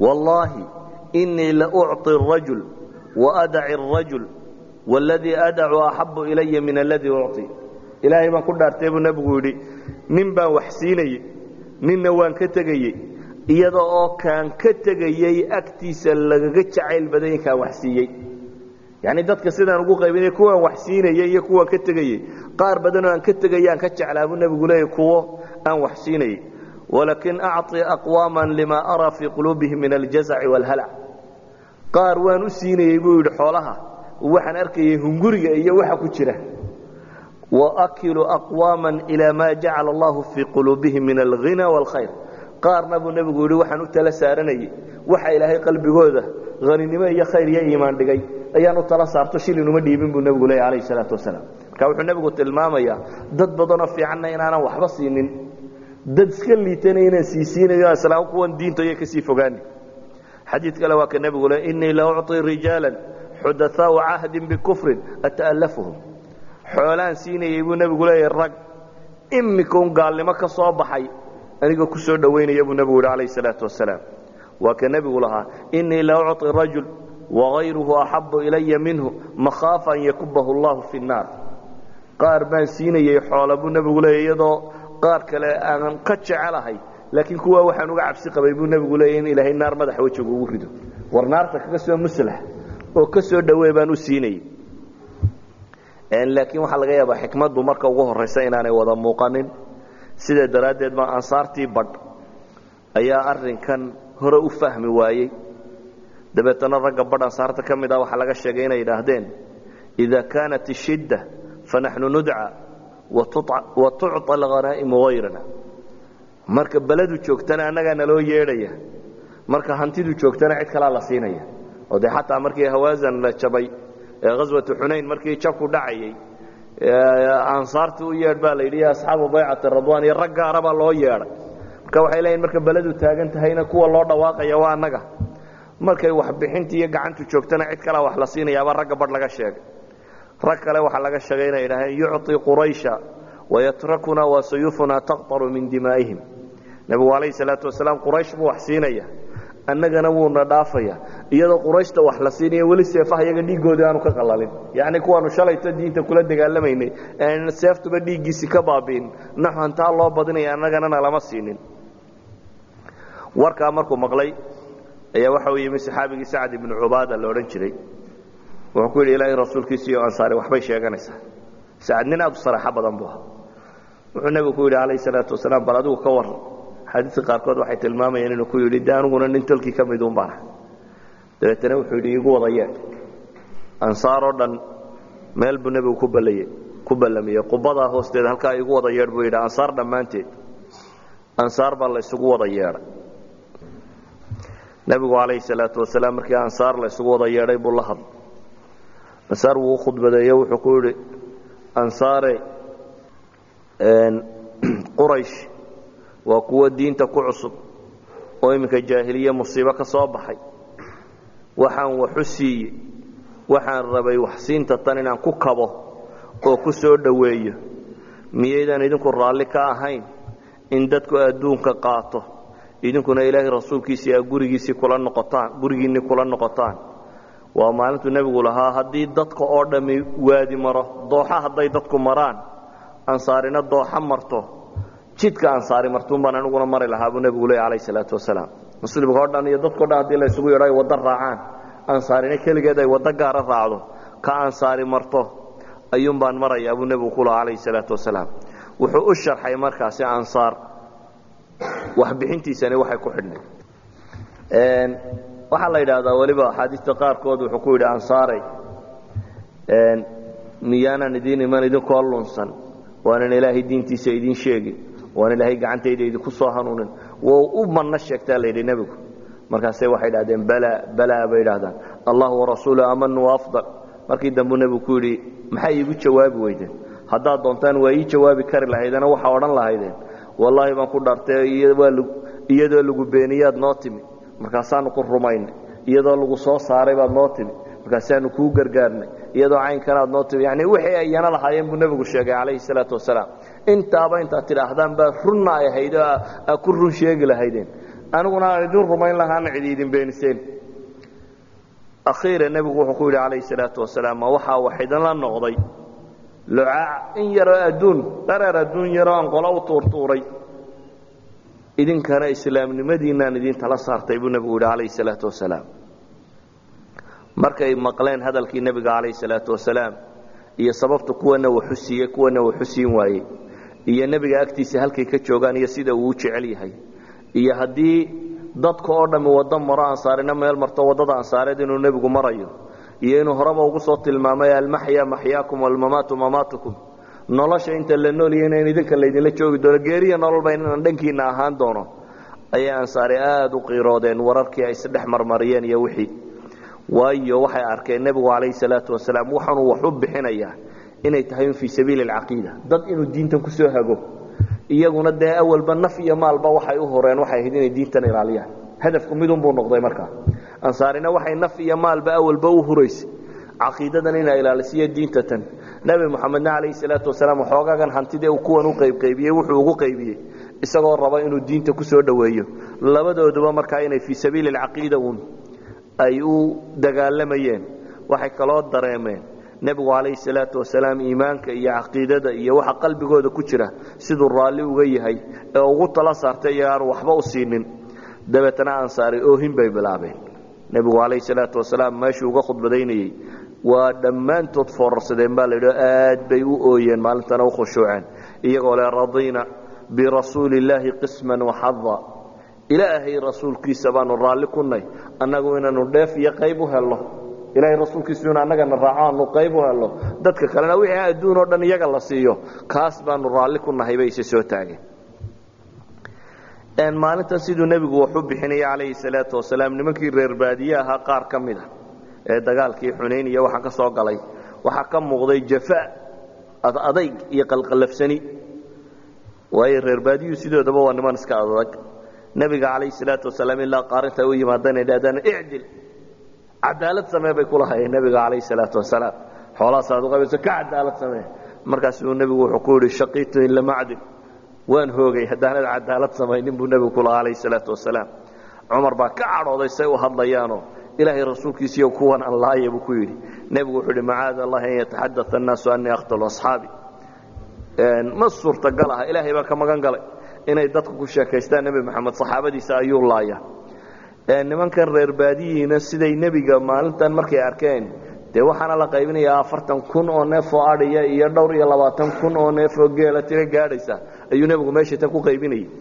wallaahi inii la ucطi arajul waadaci arajul waladii adacu axabu ilaya min aladii ucطi ilaahay baan ku dhaartay buu nebigu yidhi nin baan wax siinayey ninna waan ka tegayey iyada oo kaan ka tegayey agtiisa lagaga jacayl badanya kaan wax siiyey yacni dadka sidaan ugu qaybinay kuwaan wax siinayey iyo kuwaan ka tegayey qaar badanoo aan ka tegayaan ka jeclaa buu nebigu leeyay kuwo aan wax siinayey walakin acطi aqwaama lima araa fii quluubihim min aljazaci wاlhalac qaar waan u siinayey buu yidhi xoolaha waxaan arkayay hunguriga iyo waxa ku jira waakilu aqwaama ilaa maa jacala allahu fii quluubihim min alghina wاlkhayr qaarna buu nebigu yidhi waxaan u tala saaranayey waxa ilaahay qalbigooda haninimo iyo khayr iyo iimaan dhigay. Ayaan u tala saarto shilin dhiibin buu nebigu leeya alayh salaatu wasalaam. Marka wuxuu nebigu tilmaamayaa dad badanoo fiicanna inaanan waxba siinin. Dad iska liitana inaan siisiinayo islaam kuwan diinta iyo ka sii fogaani. Xadiid kale waa ka nebigu le inii la ucطi rijaala xudathaau cahdin bikufrin ata'alafuhum xoolaan siinayey buu nebigu leeyahy rag imikaun gaalnimo ka soo baxay aniga ku soo buu nebigu yidhi alayh salaatu wasalaam. Waa ka nebigu lahaa inii la ucطi rajul wagayruhu axabu ilaya minhu makhaafa an yakubahu allahu fi nnaar. Qaar baan siinayey xoola buu nebigu leeyay iyadoo qaar kale aanan ka jecelahay laakiin kuwa waxaan uga cabsi qabay buu nebigu leeyay in ilaahay naar madaxa wejiga ugu rido. War naarta kaga soo muslax oo ka soo dhowee baan u siinayey laakiin waxaa laga yaabaa xikmaddu marka ugu horraysa inaanay wada muuqanin sidaa daraaddeed baa ansaartii badh ayaa arrinkan hore u fahmi waayey. Dabeetana ragga badh ansaarta ka mid ah waxaa laga sheegay inay idhaahdeen ida kaanat ishidda fanaxnu nudca wa tucطa alhanaa'imu hayrana marka beledu joogtana annagaa naloo yeedhaya marka hantidu joogtana cid kalaa la siinaya. Oo dee xataa markii hawaasan la jabay ee ghaswatu xunayn markii jabku dhacayey ansaarti u yeedh baa la yidhi asxaabu baycati radwan iyo rag gaara baa loo yeedhay marka waxay leeyihiin marka beledu taagan tahayna kuwa loo dhawaaqaya waa annaga. Markay waxbixinta iyo gacantu joogtana cid kalaa wax la siinayaabaa ragga badh laga sheegay. Rag kale waxaa laga sheegay inay idhaaheen yucطi quraysha wayatrakuna wasuyufuna taqطaru min dimaa'ihim. Nebigu calayhi salaatu wasalaam quraysh buu wax siinaya annagana wuuna dhaafaya. Iyadoo qurayshta wax la siinaya weli seefaha iyaga dhiiggoodii aanu ka qalalin yacni kuwaanu shalayto diinta kula dagaalamaynay. Aan seeftuba dhiiggiisi ka baabi'in. Naxu hantaa loo badinaya annagana nalama siinin. Warkaa markuu maqlay ayaa waxa uu yimi saxaabigii sacad ibnu cubaada la odhan jiray. Wuxuu ku yidhi ilaahay rasuulkiisa iyo ansaari waxbay sheeganaysaa. Sacad nin aad u sareexo badan buu wuxuu nebigu ku yidhi calayhi salaatu wasalaam bal adigu ka warran xaadiista qaarkood waxay tilmaamayeen inuu ku yidhi de aniguna nin tolkii ka miduun baan ahay. Dabeetana wuxuu yidhi iigu wadayeen ansaar oo dhan meel buu nebigu ku ballayey ku ballamiyey. Qubadaa hoosteeda halkaa iigu wada yeedh buu yidhi ansaar dhammaanteed ansaar baa la isugu wada yeedhay nebigu calayhi salaatu wasalaam markii ansaar la isugu wada yeedhay buu la hadlay ansaar wuu u khudbadeeye wuxuu ku yidhi ansaare quraysh waa kuwo diinta ku cusub oo iminka jaahiliye musiibo ka soo baxay. Waxaan waxu siiyey waxaan rabay waxsiinta tan inaan ku kabo oo ku soo dhoweeyo. Miyaydaan idinku raalli ka ahayn in dadku adduunka qaato idinkuna ilaahay rasuulkiisii a gurigiisii kula noqotaan gurigiinni kula noqotaan. Waa maalintuu nebigu lahaa haddii dadka oo dhammi waadi maro dooxa hadday dadku maraan ansaarina dooxa marto jidka ansaari martuun baan aniguna mari lahaa buu nebigu leey calayh salaatu wasalaam. Muslimka oo dhan iyo dadko dhan haddii la isugu yadho ay waddo raacaan ansaarina keligeed ay waddo gaara raacdo ka ansaari marto ayuun baan marayaa buu nebigu ku lahaa calayhi salaatu wasalaam. Wuxuu u sharxay markaasi ansaar waxbixintiisani waxay ku xidhnay. Waxaa la yidhaahdaa weliba axaadiista qaarkood wuxuu ku yidhi ansaaray miyaanan idiin iman idinkoo lunsan waanan ilaahay diintiisa idiin sheegin waan ilaahay gacantayda idinku soo hanuunin. Wou u manno sheegtaa layidhi nebigu. Markaase waxay idhahdeen bala bala bay idhahdaan allah warasuulu amanu waafdal markii dambuu nebigu ku yidhi maxay iigu jawaabi weydeen? Haddaad doontaan waa ii jawaabi kari lahaydena waxaa odhan lahaydeen. Wallaahi baan ku dhaartay iyadoo lagu beeniyaad noo timi. Markaasaanu ku rumaynay iyadoo lagu soo saaray baad noo timi. Markaasaanu kuu gargaarnay iyadoo caynkanaad noo timi. Yani wixii ayana lahaayeen buu nebigu sheegay calayhi salaatu wasalaam intaaba intaad tidhaahdaan baa runna ay ahayd oo aa ku run sheegi lahaydeen. Aniguna idin rumayn lahaana cidi idin beeniseen akhiira nebigu wuxuu ku yidhi calayhi salaatu wasalaam waxaa wax idinla noqday? Lucaac in yaroo adduun dhareer adduun yaroo aan qolo u tuurtuuray. Idinkana islaamnimadiinaan idiintala saartay buu nebigu yidhi calayhi salaatu wasalaam. Markay maqleen hadalkii nebiga calayhi salaatu wasalaam iyo sababta kuwana siiyey kuwana siin waayey iyo nebiga agtiisa halkay ka joogaan iyo sida uu jecel yahay. Iyo haddii dadka oo dhammi waddo maro ansaarina meel marto waddada ansaareed inuu nebigu marayo iyo inuu horeba ugu soo tilmaamay almaxya maxyaakum walmamaatu mamaatukum. Nolosha inta la nooliyayna in idinka laydinla joogi doono geeriya nololba inaan dhankiinna ahaan doono ayay ansaari aada u qiiroodeen wararkii ay isdhex marmariyeen iyo wixii. Waayo waxay arkeen nebigu calayhi salaatu wasalaam waxaanuu wax u bixinayaa inay tahay fii sabiili alcaqiida dad inuu diintan ku soo hago iyaguna dee awalba naf iyo maalba waxay u horeen waxay ahayd inay diintan ilaaliyaan. Hadafku midunbuu noqday markaa ansaarina waxay naf iyo maalba awalba u huraysay caqiidadan inay ilaalisiyo diintatan nebi moxamedna calayhi salaatu wasalaam waxoogaagan hantidee uu kuwan u qaybqaybiyey wuxuu ugu qaybiyey isagoo raba inuu diinta ku soo labadooduba markaa inay fii sabiili alcaqiida uun ay u dagaalamayeen waxay kaloo dareemeen nebigu calayhi salaatu wasalaam iimaanka iyo caqiidada iyo waxa qalbigooda ku jira siduu raalli uga yahay ee ugu tala saartay iyo aanu waxba u siinin. Dabeetana ansaari oohin bay bilaabeen. Nebigu calayhi salaatu wasalaam meeshuu uga khudbadaynayey waa dhammaantood foorarsadeen baa laydhi aad bay u ooyeen maalintana u khushuuceen iyagoo le radiina birasuuli illaahi qisman waxada ilaahay rasuulkiisa baanu raalli ku nay annagu inaanu dheef iyo qayb u helno ilahay rasuulkiisu in annagana raaco aanu qayb u helno. Dadka kalena wixii adduun oo dhan iyaga la siiyo kaas baanu raalli ku nahay bay ise soo taageen. Maalintan siduu nebigu wax u bixinaya calayhi salaatu wasalaam nimankii reer baadiye ahaa qaar ka mid a ee dagaalkii xunayn iyo waxa ka soo galay. Waxaa ka muuqday jafa adayg iyo qalqallafsani waayo reer baadiyuu sidoodaba waa niman iska adag. Nebiga calayhi salaatu wasalaam ilaa qaarinta u yimaadaan ay dhahdaan icdil cadaalad samee bay ku lahayeen nebiga calayhi salaatu wasalaam. Xoolahaas aad u qabayso ka cadaalad samee. Markaasuu nebigu wuxuu ku yidhi shaqiitu in lam acdil waan hoogay haddaanad cadaalad samaynin buu nebigu ku lahaa calayhi salaatu wasalaam. Cumar baa ka cadhooday say u hadlayaanoo ilaahay rasuulkiisiiyo kuwan aan laaya buu ku yidhi. Nebigu wuxuu yidhi macaada allahi an yataxadaa annaasu anii akhtalu asxaabi. Ma suurtagal aha. Ilaahay baan ka magan galay. Inay dadku ku sheekaystaan nebi moxamed saxaabadiisa ayuu laaya nimankan reer baadiyiina siday nebiga maalintan markay arkeen dee waxaana la qaybinayaa afartan kun oo neef oo adhiya iyo dhowr iyo labaatan kun oo neef oo geela tiro gaadhaysa ayuu nebigu meesha tan ku qaybinayay.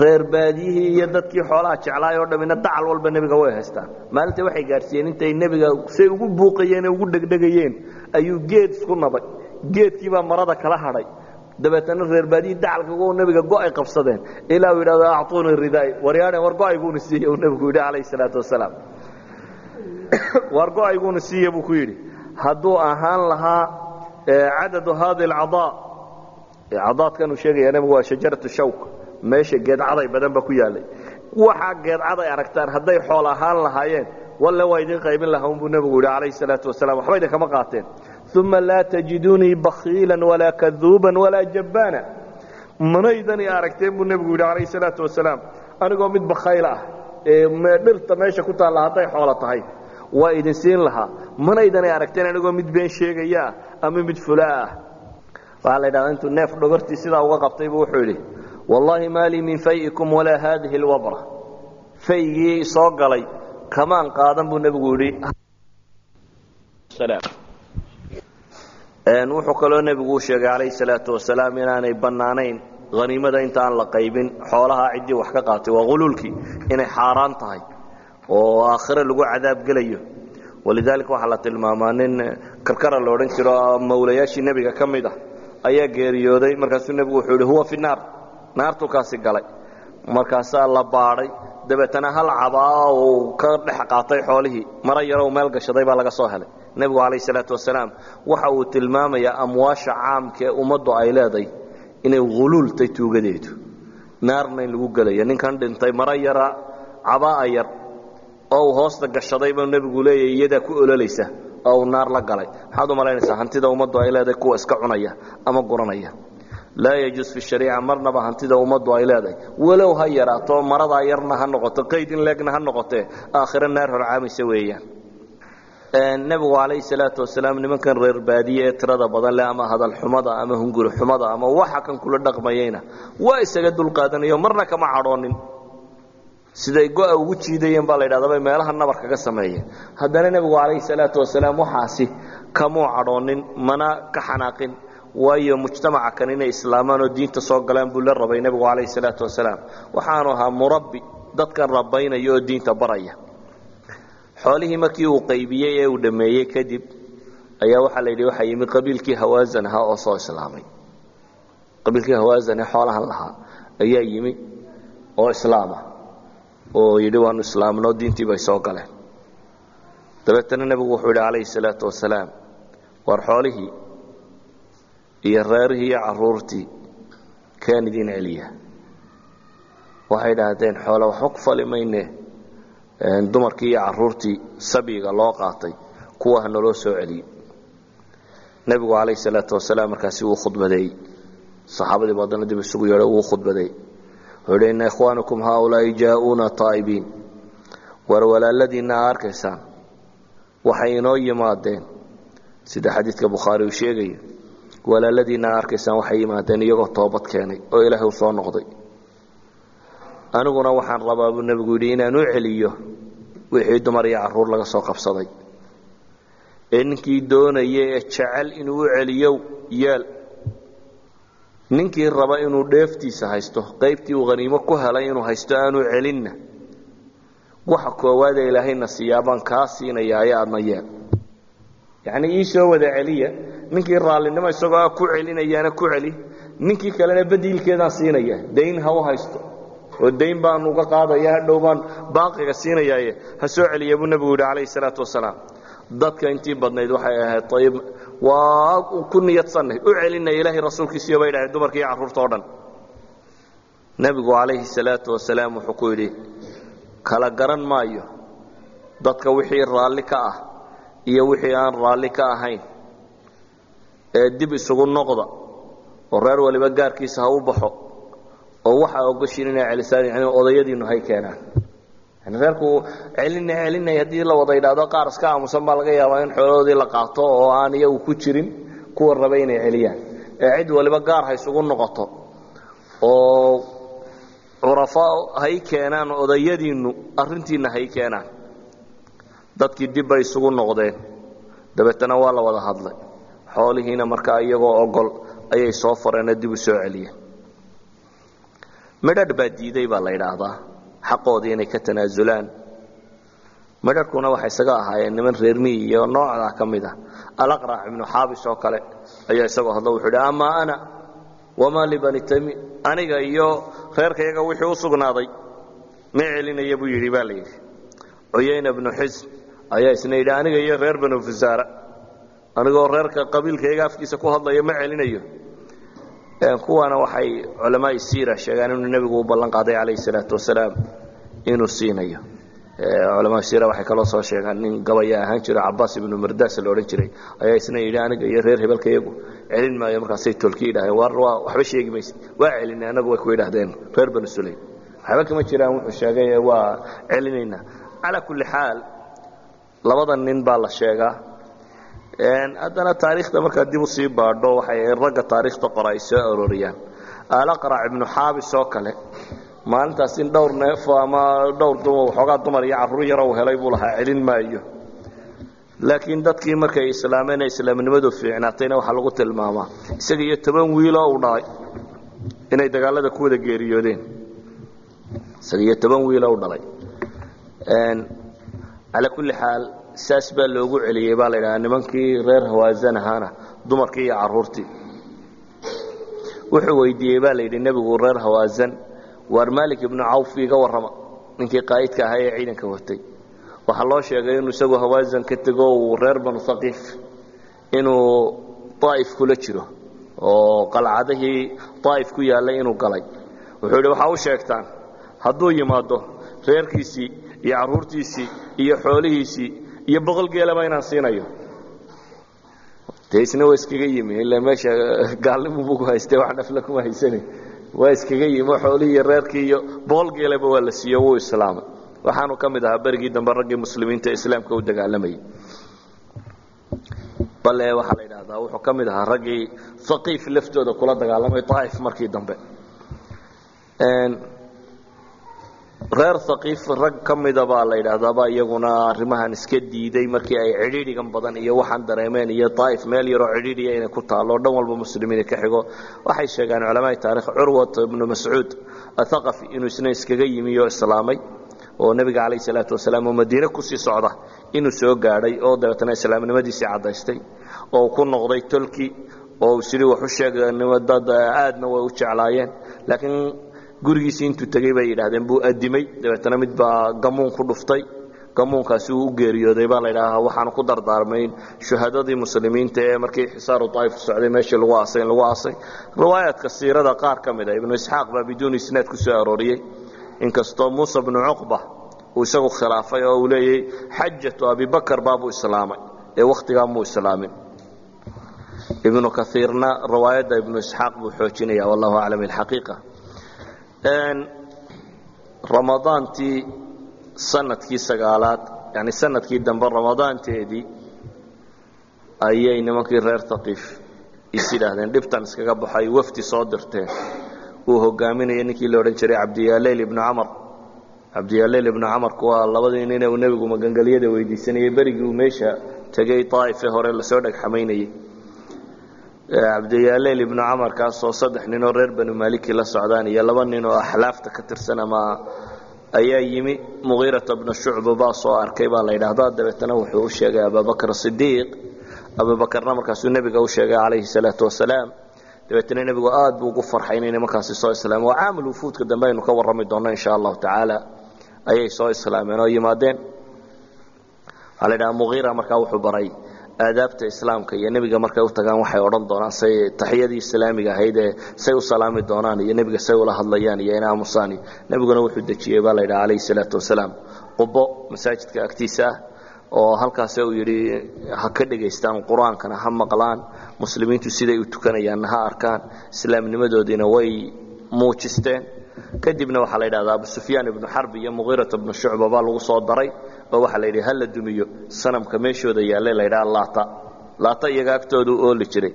Reer baadiyihii iyo dadkii xoolaha jeclaay oo dhammina dacal walba nebiga way haystaan. Maalinta waxay gaadhsiiyeen intay nebiga say ugu buuqayeen ee ugu dhegdhegayeen ayuu geed isku nabay. Geedkiibaa marada kala hadhay dabeetana reer baadiyii dacalka u nebiga go'ay qabsadeen. Ilaa uu yidhahdo actuunii ridaay. Waryaadhen war go'ayguuna siiye uu nebigu yidhi calayhi salaatu wasalaam. War go'ayguuna siiye buu ku yidhi. Hadduu ahaan lahaa cadadu haadi alcadaa cadaadkan uu sheegaya nebigu waa shajaratu shawk meesha geedcaday badan ba ku yaalay. Waxaa geedcaday aragtaan hadday xool ahaan lahaayeen walle waa idin qaybin lahaa unbuu nebigu yidhi calayhi salaatu wasalaam. Waxba idinkama qaateen uma laa tajidunii bakiila walaa kaduuban walaa jabbaana manaydani aragteen buu nebigu yidhi calayhi salaatu wasalaam anigoo mid bakhayl ah ee dhirta meesha ku taalla hadday xoolo tahay waa idin siin lahaa manaydani aragteen anigoo mid been sheegayaa ama mid fulaa ah waxaa la yidhahdaa intuu neef dhogortii sidaa uga qabtay buu wuxuu yidhi wallaahi maa lii min fayikum walaa haadihi alwabra faygii soo wuxuu kaloo nebigu u sheegay calayhi salaatu wasalaam inaanay bannaanayn haniimada intaan la qaybin xoolaha ciddii wax ka qaatay waa huluulkii inay xaaraan tahay oo aakhire lagu cadaab gelayo. Walidaalika waxaa la tilmaamaa nin karkara la odhan jiro mawlayaashii nebiga ka mid ah ayaa geeriyooday. Markaasuu nebigu wuxuu yidhi huwa fi naar. Naartuu galay. Markaasaa la baadhay dabeetana hal cabaa uu ka dhex qaatay xoolihii mara yaroo meel gashaday baa laga soo helay nebigu calayh salaatu wasalaam waxa uu tilmaamayaa amwaasha caamkaee ummaddu ay leeday inay huluultay tuugadeedu. Naarna lagu gelaya ninkan dhintay mara yara cabaa'a yar oo uu hoosta gashaday buu nebigu leeyahy iyadaa ku ololaysa oo uu naar la galay. Maxaad u malaynaysaa hantida ummaddu ay leedahay kuwa iska cunaya ama guranaya. Laa yajuus fi shariica marnaba hantida ummaddu ay leedahay walow ha yaraato maradaa yarna ha noqoto qayd in leegna ha noqotee aakhiro naar horcaamaysa weeyaan nebigu calayhi salaatu wasalaam nimankan reer baadiye ee tirada badan leh ama hadalxumada ama hunguri xumada ama waxa kan kula dhaqmayeyna waa isaga dulqaadanayo marna kama cadhoonin. Siday go'a ugu jiidayeen baa la yidhahda meelaha nabar kaga sameeyeen. Haddana nebigu calayhi salaatu wasalaam waxaasi kamuu cadhoonin mana ka xanaaqin. Waayo mujtamaca kan inay islaamaan oo diinta soo galaan buu la rabay nebigu calayhi salaatu wasalaam. Waxaanu ahaa murabbi dadkan rabaynaya oo diinta baraya xoolihii markii uu qaybiyey ee uu dhammeeyey kadib ayaa waxaa la yidhi waxaa yimi qabiilkii hawaasan ahaa oo soo islaamay. Qabiilkii hawaasan ee xoolahan lahaa ayaa yimi oo islaama oo yidhi waanu islaamno diintii bay soo galeen. Dabeetana nebigu wuxuu yidhi calayhi salaatu wasalaam war xoolihii iyo reerihii iyo caruurtii kaan idiin celiya waxay idhaahdeen xoole waxba ku fali dumarkii iyo caruurtii sabyiga loo qaatay kuwa ha soo celiyo nebigu calayhi salaatu wasalaam markaasi wuu khudbadeeyey saxaabadii baadana dib isugu yeedho wuu khudbadeey wuxuu yidhi inna ikhwaanakum haaulaa'i jaa'uuna taa'ibiin war walaaladiinna aa arkaysaan waxay inoo yimaadeen. Sida xadiidka bukhaari uu sheegayo walaaladiinna aa arkaysaan waxay yimaadeen iyagoo toobad keenay oo ilaahay u soo noqday aniguna waxaan rabaa buu nebigu yidhi inaan u celiyo. Wixii dumar iyo carruur laga soo qabsaday. Ee ninkii doonaya ee jecel inuu u celiyo yeel ninkii raba inuu dheeftiisa haysto qaybtii uu haniimo ku helay inuu haysto aanu celinna. Waxa koowaada ilaahayna siiyaa baan kaa siinayaa ee aadna yeel yacnii ii soo wada celiya ninkii raallinimo isagoo ku celinayaana ku celi ninkii kalena badiilkeedaan siinaya dayn ha u haysto oo dayn baan uga qaadaya hadhow baan baaqiga siinayaaye ha soo celiya buu nebigu yidhi calayhi salaatu wasalaam. Dadka intii badnayd waxay ahayd ayib waa ku niyadsanay u celinaya ilaahay rasuulkiisiyo bay dhahayn dumarka iyo carruurta o dhan. Nebigu calayhi salaatu wasalaam wuxuu ku yidhi kala garan maayo dadka wixii raalli ka ah iyo wixii aan raalli ka ahayn ee dib isugu noqda oo reer waliba gaarkiisa ha u baxo oo waxaa ogoshiin inay celisaan yani odayadiinu hay keenaan. Yani reerku celina celinay haddii la wada idhaahdo qaar iska aamusan baa laga yaabaa in xoolahoodii la qaato oo aan iyagu ku jirin kuwa raba inay celiyaan. Ee cid waliba gaar ha isugu noqoto oo curafo hay keenaan odayadiinnu arrintiinna hay keenaan. Dadkii dib bay isugu noqdeen. Dabeetana waa la wada hadlay. Xoolihiina markaa iyagoo ogol ayay soo fareenoo dib u soo celiyeen midhadh baa diiday baa la yidhaahdaa. Xaqoodii inay ka tanaasulaan midharhkuna waxay isaga ahaayeen niman reer miyi iyo noocdaa ka mid ah. Alaqrac ibnu xaabis oo kale ayaa isagoo hadlo wuxuu idhi amaa ana wamaa libani aniga iyo reerkayaga wixii u sugnaaday. Ma celinaya buu yidhi baa la yidhi. Cuyayna bnu xisn ayaa isna yidhi aniga iyo reer banu fusaara anigoo reerka qabiilkayga afkiisa ku hadlaya ma celinayo kuwaana waxay culamaai siira sheegaan inuu nebigu u ballan qaaday calayhi salaatu wasalaam inuu siinayo. Culamaa siira waxay kaloo soo sheegaan nin gabaya ahaan jiro cabaas ibnu mardaas la odhan jiray. Ayaa isna yidhi aniga iyo reer hebelkayagu celin maayo markaasay tolki yidhahdeen waxba sheegi mayse waa celinay annagu way ku yidhahdeen reer banu sulaym. Waxba kama jiraan wuxuu sheegay waa celinaynaa. Calaa kulli xaal labada nin baa la sheegaa haddana taariikhda markaad dib u sii baadho waxay ragga taariikhda qora ay soo arooriyaan. Alaqrac ibnu xaabis oo kale. Maalintaas in dhowr neef ama dhowr waxoogaa dumar iyo carruur yaro uu helay buu lahaa celin maayo. Laakiin dadkii markay islaameen ee islaamnimadu fiicnaatayna waxaa lagu tilmaamaa. Isaga iyo toban wiiloo uu dhalay inay dagaalada ku wada geeriyoodeen. Isaga iyo toban wiiloo u dhalay. Calaa kulli xaal saas baa loogu celiyey baa la ydhahaa nimankii reer hawaasan ahaana dumarkii iyo carruurtii. Wuxuu weydiiyey baa la yidhi nebigu reer hawaasan waar malik ibnu cawf iga warrama ninkii qaa'idka ahaa ee ciidanka watay. Waxaa loo sheegay inuu isagu hawaasan ka tego uu reer banu haqiif inuu daa'if kula jiro oo qalcadihii daa'if ku yaallay inuu galay. Wuxuu yidhi waxaa u sheegtaan hadduu yimaado reerkiisii iyo carruurtiisii iyo xoolihiisii iyo boqol geelaba inaan siinayo. De isna waa iskaga yimi ila meesha gaalnimubu ku haystee wax dhafla kuma haysani waa iskaga yimi xoolihii iyo reerkii iyo boqol geelaba waa la siiyo wuu islaamay waxaanu ka mid ahaa berigii dambe raggii muslimiinta islaamka u dagaalamayay bale waxaa la yidhaahdaa wuxuu ka mid ahaa raggii haqiif laftooda kula dagaalamay daa'if markii dambe reer haqiif rag ka mida baa la yidhaahdaaba iyaguna arrimahan iska diiday markii ay cidhiidhigan badan iyo waxaan dareemeen iyo daa'if meel yaroo cidhiidhiya inay ku taallo dhan walba muslimiina ka xigo. Waxay sheegaan culamaai taarikh curwat ibnu mascuud athaqafi inuu isna iskaga yimi islaamay oo nebiga calayh salaatu wasalaam oo madiine ku sii socda inuu soo gaadhay oo dabeetana islaamnimadiisii caddaystay oo ku noqday tolki oo sidii wax u sheegnimo dad aadna way u jeclaayeen. Laakiin gurigiisii intuu tegey bay yidhaahdeen buu adimay dabeetana mid baa gamuun ku dhuftay. Gamuunkaasi uu u geeriyooday baa la ydhahaa waxaanu ku dardaarmayn. Shuhadadii muslimiinta ee markii xisaaru daa'if socday meeshii lagu aasay in lagu aasay. Riwaayaadka siirada qaar ka mid a ibnu isxaaq baa biduuni isnaad ku arooriyey. Inkastoo muusa bnu cuqba uu isagu khilaafay oo uu leeyay xajatu abibakar baabuu islaamay. Ee wakhtigaa muu islaamin. Ibnu kaiirna riwaayadda ibnu isxaaq buu xoojinaya wallahu aclam ilxaqiiqa ramadaantii sannadkii sagaalaad yani sannadkii dambe ramadaanteedii ayay nimankii reer haqiif is yidhaahdeen dhibtan iskaga baxay wafdi soo dirteen. Uu hogaaminaya ninkii la odhan jiray cabdiyaaleyl ibnu camar. Cabdiyaaleyl ibnu camarku waa labadii nin uu nebigu magangelyada weydiisanayey berigii uu meesha tegey daa'ife hore la soo dhegxamaynayey cabdiyaaleyl ibnu camar kaasoo saddex ninoo reer banu maliki la socdaan iyo laba nin oo axlaafta ka tirsan ama ayaa yimi mugiirata bnu shucba baa soo arkay baa la yidhaahdaa. Dabeetana wuxuu u sheegay abubakr sidiiq abubakarna markaasuu nebiga u sheegay calayhi salaatu wasalaam. Dabeetana nebigu aad buu ugu farxay inay nimankaasi soo islaameen waa caamul wufuudka dambe aynu ka warrami doonno insha allahu tacaala. Ayay soo islaameen oo yimaadeen. Waxaa la yidhaha mugiira markaa wuxuu baray aadaabta islaamka iyo nebiga markay u waxay odhan doonaan say taxiyadii islaamiga ahayd ee say u salaami doonaan iyo nebiga say ula hadlayaan iyo ina aamusaan nebiguna wuxuu dejiyey baa la yidhaha calayhi salaatu wasalaam. Qubo masaajidka agtiisa ah oo halkaase uu yidhi ha ka dhegaystaan qur'aankana ha maqlaan. Muslimiintu siday u tukanayaanna ha arkaan. Islaamnimadoodiina way muujisteen. Kadibna waxaa la yidhahdaa abu sufyaan ibnu xarbi iyo mugiirata bnu shucba baa lagu soo daray oo waxaa la yidhi ha la dumiyo sanamka meeshooda yaallay la ydhaha laata laata iyaga agtooda u ooli jiray.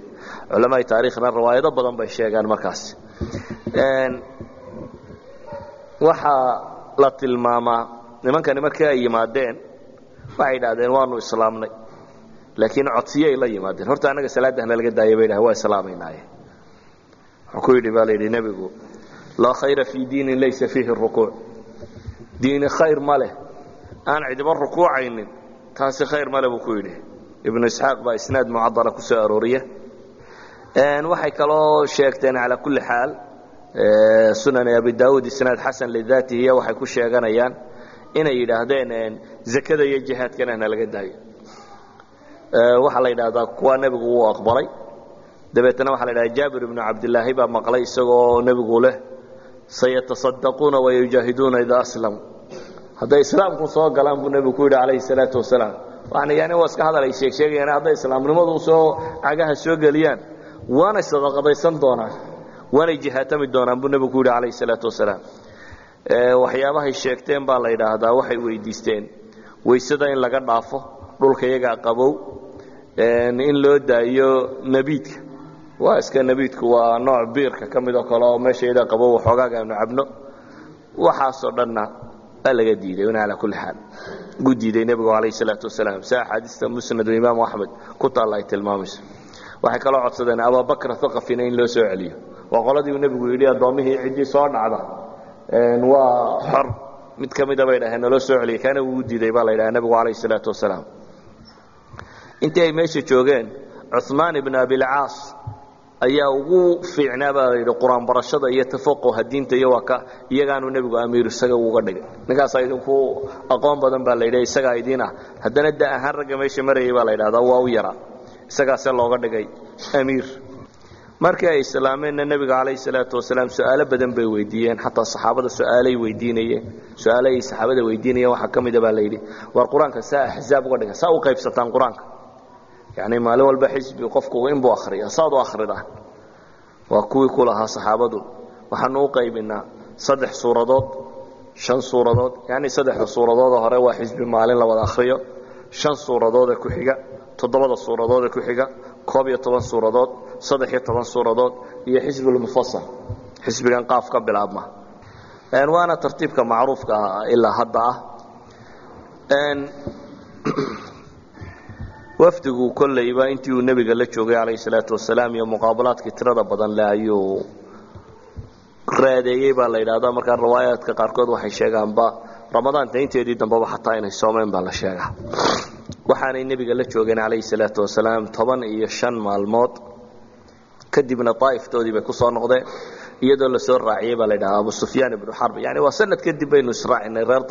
Culamaai taariikhna riwaayado badan bay sheegaan markaas. Waxaa la tilmaamaa nimankani markii ay yimaadeen waxay idhahdeen waanu islaamnay. Laakiin codsiyay la yimaadeen. Horta annaga salaadahna laga daaya bay dhahen waa islaamaynaye wuxuu ku yidhi baa la yidhi nebigu laa khayra fii diinin laysa fiihi rukuuc diini khayr ma leh aan cidiba rukuucaynin taasi khayr male buu ku yidhi. Ibnu isxaaq baa isnaad mucadala ku soo arooriya. Waxay kaloo sheegteen calaa kulli xaal sunan abi daauud isnaad xasan lidaatihiya waxay ku sheeganayaan inay yidhaahdeen zakada iyo jihaadkana hna laga daayo. Waxaa la yidhahdaa kuwa nebigu wuu aqbalay. Dabeetna waxa la ydhahda jaabir ibnu cabdilaahi baa maqlay isagoo nebigu leh sayataصadaquuna wayujaahiduuna idaa aslamu hadday islaamku soo galaan buu nebigu ku yidhi calayhi salaatu wasalaam. Waxna yani waa iska hadal ay sheeg sheegayaan hadday islaamnimadu soo cagaha soo geliyaan. Waanay sadaqadaysan doonaan waanay jihaatami doonaan buu nebigu ku yidhi calayhi salaatu wasalaam. Waxyaabahay sheegteen baa la yidhaahdaa waxay weydiisteen weysada in laga dhaafo dhulka iyagaa qabow in loo daayo nebiidka waa iska nebiidku waa nooc biirka ka midoo kale oo meesha iyadaa qabow waxoogaaga aynu cabno. Waxaasoo dhanna waa laga diiday calaa kulli xaal. Gu diiday nebigu calayhi salaatu wasalaam. Si axaadiista musnadu imaamu axmed ku taalla ay tilmaamayso. Waxay kaloo codsadeen ababakra haqafina in loo soo celiyo. Waa qoladii uu nebigu yidhi addoommihii ciddii soo dhacda waa xor. Mid ka mida bay dhaheen naloo soo celiyay kaana wuu diiday baa la yidhaha nebigu calayhi salaatu wasalaam. Intii ay meesha joogeen cumaan ibn abilcaas ayaa ugu fiicnaa baa la yidhi qur'aan barashada iyo tafaquha diinta iyo waa ka iyagaanu nebigu amiir isaga uga dhigay. Ninkaasaa idinku aqoon badan baa la yidhi isagaa idiin ah haddana da ahaan ragga meesha marayay baa la yidhahdaa waa u yaraa. Isagaase looga dhigay amiir. Markii ay islaameenna nebiga calayhi salaatu wasalaam su'aalo badan bay weydiiyeen xataa saxaabada su'aalay weydiinayeen su'aalo ay saxaabada weydiinayeen waxaa ka mida baa la yidhi war qur'aanka saa axzaab uga dhiga saa u qaybsataan qur'aanka yani maalin walba xisbi qofku inbuu akriya saad u akridaan waa kuwii ku lahaa saxaabadu. Waxaanu u qaybinaa saddex suuradood shan suuradood. Yani saddexda suuradoodoo hore waa xisbi maalin la wada akriyo shan suuradoode ku xiga toddobada suuradoode ku xiga koob iyo toban suuradood saddex iyo toban suuradood iyo xisbulmufasal xisbigan qaaf ka bilaabma. Waana tartiibka macruufka ilaa hadda ah wafdigu kollayba intii uu nebiga la joogay calayhi salaatu wasalaam iyo muqaabalaadkii tirada badan leh ayuu raadeeyey baa la yidhahdaa. Markaa riwaayaadka qaarkood waxay sheegaanba ramadaanta inteedii dambeba xataa inay soomeen baa la sheegaa. Waxaanay nebiga la joogeen calayhi salaatu wasalaam toban iyo shan maalmood. Kadibna daa'iftoodii bay ku soo noqdeen iyadoo la soo raaciyey baa la yidhahdaa abu sufyaan ibnu xarb yani waa sanad kadib baynu israacinay reer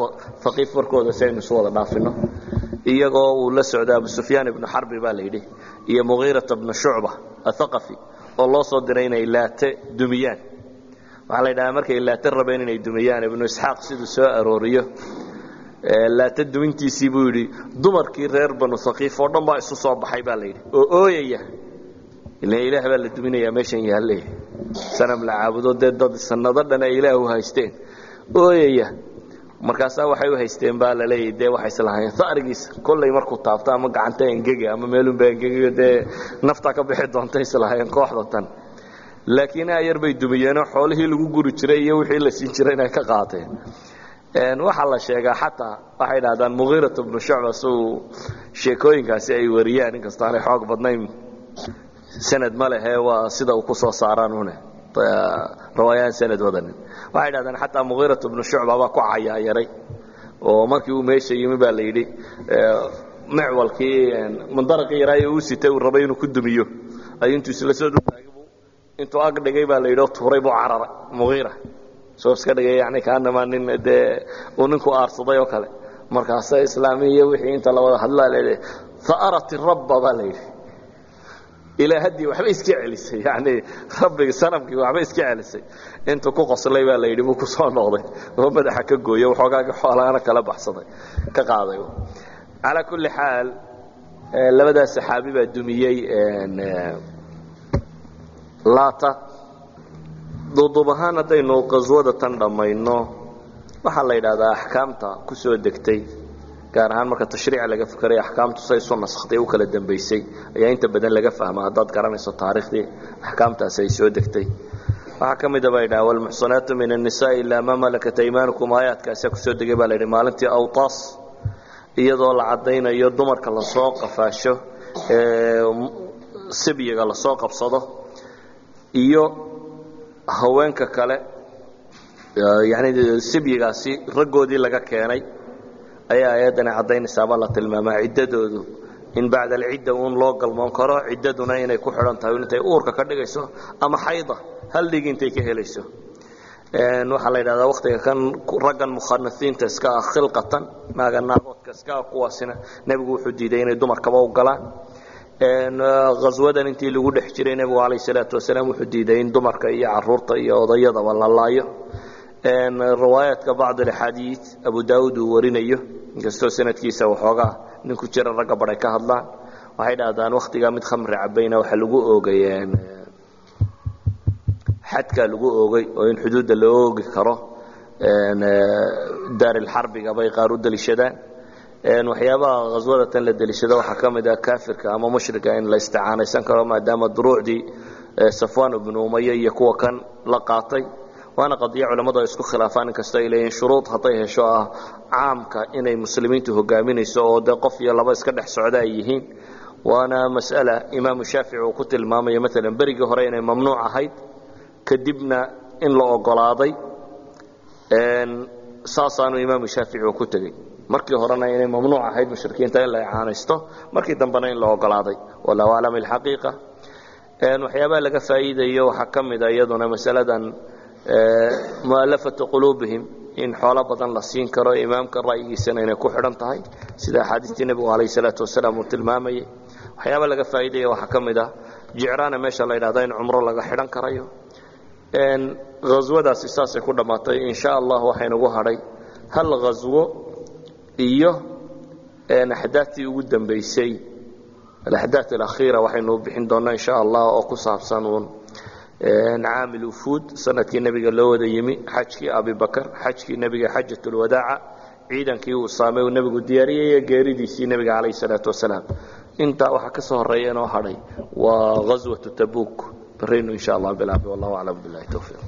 haqiif warkooda si aynu isu wada dhaafino iyagoo uu la socda abu sufyaan ibnu xarbi baa la yidhi iyo mugiirata bnu shucba athaqafi oo loo soo diray inay laate dumiyaan. Waxaa la yidhahdaa markay laate rabeen inay dumiyaan. Ibnu isxaaq siduu soo arooriyo laate dumintiisii buu yidhi dumarkii reer banu haqiif oo dhan baa isu soo baxay baa la yidhi. Oo ooyaya ila ilaah baa la duminayaa meeshan yaalle sanam la caabudo dee dad sanado dhan ay ilaah u haysteen. Ooyaya markaasaa waxay u haysteen baa laleeyahy dee waxay islahaayeen arigiisa kollay markuu taabto ama gacanta engege ama meelunba engegayo dee naftaa ka bixi doonta islahaayeen kooxda tan. Laakiin ayar bay dumiyeenoo xoolihii lagu guri jiray iyo wixii la siin jiray inay ka qaateen. Waxaa la sheegaa xataa waxay dhahdaan mugiirata bnu shucba suu sheekooyinkaasi ay wariyaan inkastoo aanay xoog badnayn. Sanad ma lehe waa sida uu ku soo saaraan une rawaayaan sanad wadanin waxay dhahdeen xataa mugiiratu bnu shucba baa ku cayaayaray oo markii uu meesha yimi baa la yidhi micwalkii mandaraqii yaraaye uu sitay uu rabay inuu ku dumiyo ayuu intuu isla soo dhutaagay intuu ag dhigay baa la yidhi oo tuuray buu cararay mugiira soo iska dhigay yani kaanamaa nin dee uu ninku aarsaday oo kale markaasa islaamiya wixii inta la wada hadlaa leedahay faarat rabba baa la yidhi ilaa haddii waxba iska celisay yani rabbigi sanamkii waxba iska celisay. Intuu ku qoslay baa la yidhi buu ku soo noqday. Oo madaxa ka gooyo waxoogaagi xoolaana kala baxsaday ka qaaday. Calaa kulli xaal labadaas saxaabi baa dumiyey laata. Duuduub ahaan haddaynu qaswada tan dhammayno waxaa la yidhahdaa axkaamta ku soo degtay gaar ahaan marka tashriica laga fkeray axkaamtu say isu naskhtay u kala dambaysay ayaa inta badan laga fahma haddaad garanayso taariikhdii axkaamtaasi ay soo degtay. Waxaa ka mida ba ydhaha walmuxsanaatu min annisaai ilaa maa malakat aymanukum. Aayaadkaasa ku soo degay baa la yidhi maalintii awtaas iyadoo la caddaynayo dumarka la soo qafaasho ee sibyiga la soo qabsado iyo haweenka kale yani sibyigaasi raggoodii laga keenay ayaa ayaddani caddaynaysaabaa la tilmaamaa ciddadoodu. In bacda alcidda uun loo galmoon karo ciddaduna inay ku xidhan tahay intay uurka ka dhigayso ama xayda hal dhig intay ka helayso. Waxaa la yidhahdaa waktiga kan raggan mukhanasiinta iska ah khilqatan naaga naagoodka iska ah kuwaasina nebigu wuxuu diiday inay dumarkaba u galaan. Haswadan intii lagu dhex jiray nebigu calayh salaatu wasalaam wuxuu diiday in dumarka iyo carruurta iyo odayadaba la laayo riwaayaadka bacd axaadiid abu daauud uu warinayo inkastoo sanadkiisa waxoogaa nin ku jira ragga baray ka hadlaan waxay dhahdaan wakhtigaa mid khamri cabayna waxa lagu oogay xadkaa lagu oogay oo in xuduudda loo oogi karo daarilxarbiga bay qaar u deliishadaan waxyaabaha khaswadatan la deliishado waxaa ka mid ah kaafirka ama mushrika in la isticaanaysan karo maadaama duruucdii safwan ibnu umaya iyo kuwa kan la qaatay waana qadiya culammadu ay isku khilaafaan inkastoo ay leeyihiin shuruud hadday hesho ah caamka inay muslimiintu hogaaminayso oo dee qof iyo laba iska dhex socda ay yihiin. Waana mas'ala imaamu shaafici uu ku tilmaamayo maalan berigii hore inay mamnuuc ahayd kadibna in la ogolaaday saasaanu imaamu shaafici uu ku tegey. Markii horena inay mamnuuc ahayd mushrikiinta in la icaanaysto markii dambena in la ogolaaday. Wallahu aclam ilxaqiiqa waxyaabaha laga faa'iidayo waxaa ka mida iyaduna masaladan mualafatu quluubihim in xoolo badan la siin karo imaamka ra'yigiisana inay ku xidhan tahay. Sida axaadiistii nebigu calayh salaatu wasalaam uu tilmaamayay waxyaaba laga faa'iidaya waxaa ka mid ah jicraana meesha la yidhahda in cumro laga xidhan karayo. Haswadaasi saasay ku dhammaatay in sha allah waxaynagu hadhay hal haswo iyo axdaadtii ugu dambaysay alaxdaad alakhiira waxaynu bixin doonnaa in sha allah oo ku saabsan uun caamil ufuud sannadkii nebiga loo wada yimi xajkii abibakar xajkii nebiga xajat lwadaaca ciidankii uu saamay uu nebigu diyaariyey iyo geeridiisii nebiga calayh salaatu wasalaam. Intaa waxaa ka soo horreeya inoo hadhay waa ghaswatu tabuuk baraynu in sha allah bilaabi wallahu aclam billahi towfiiq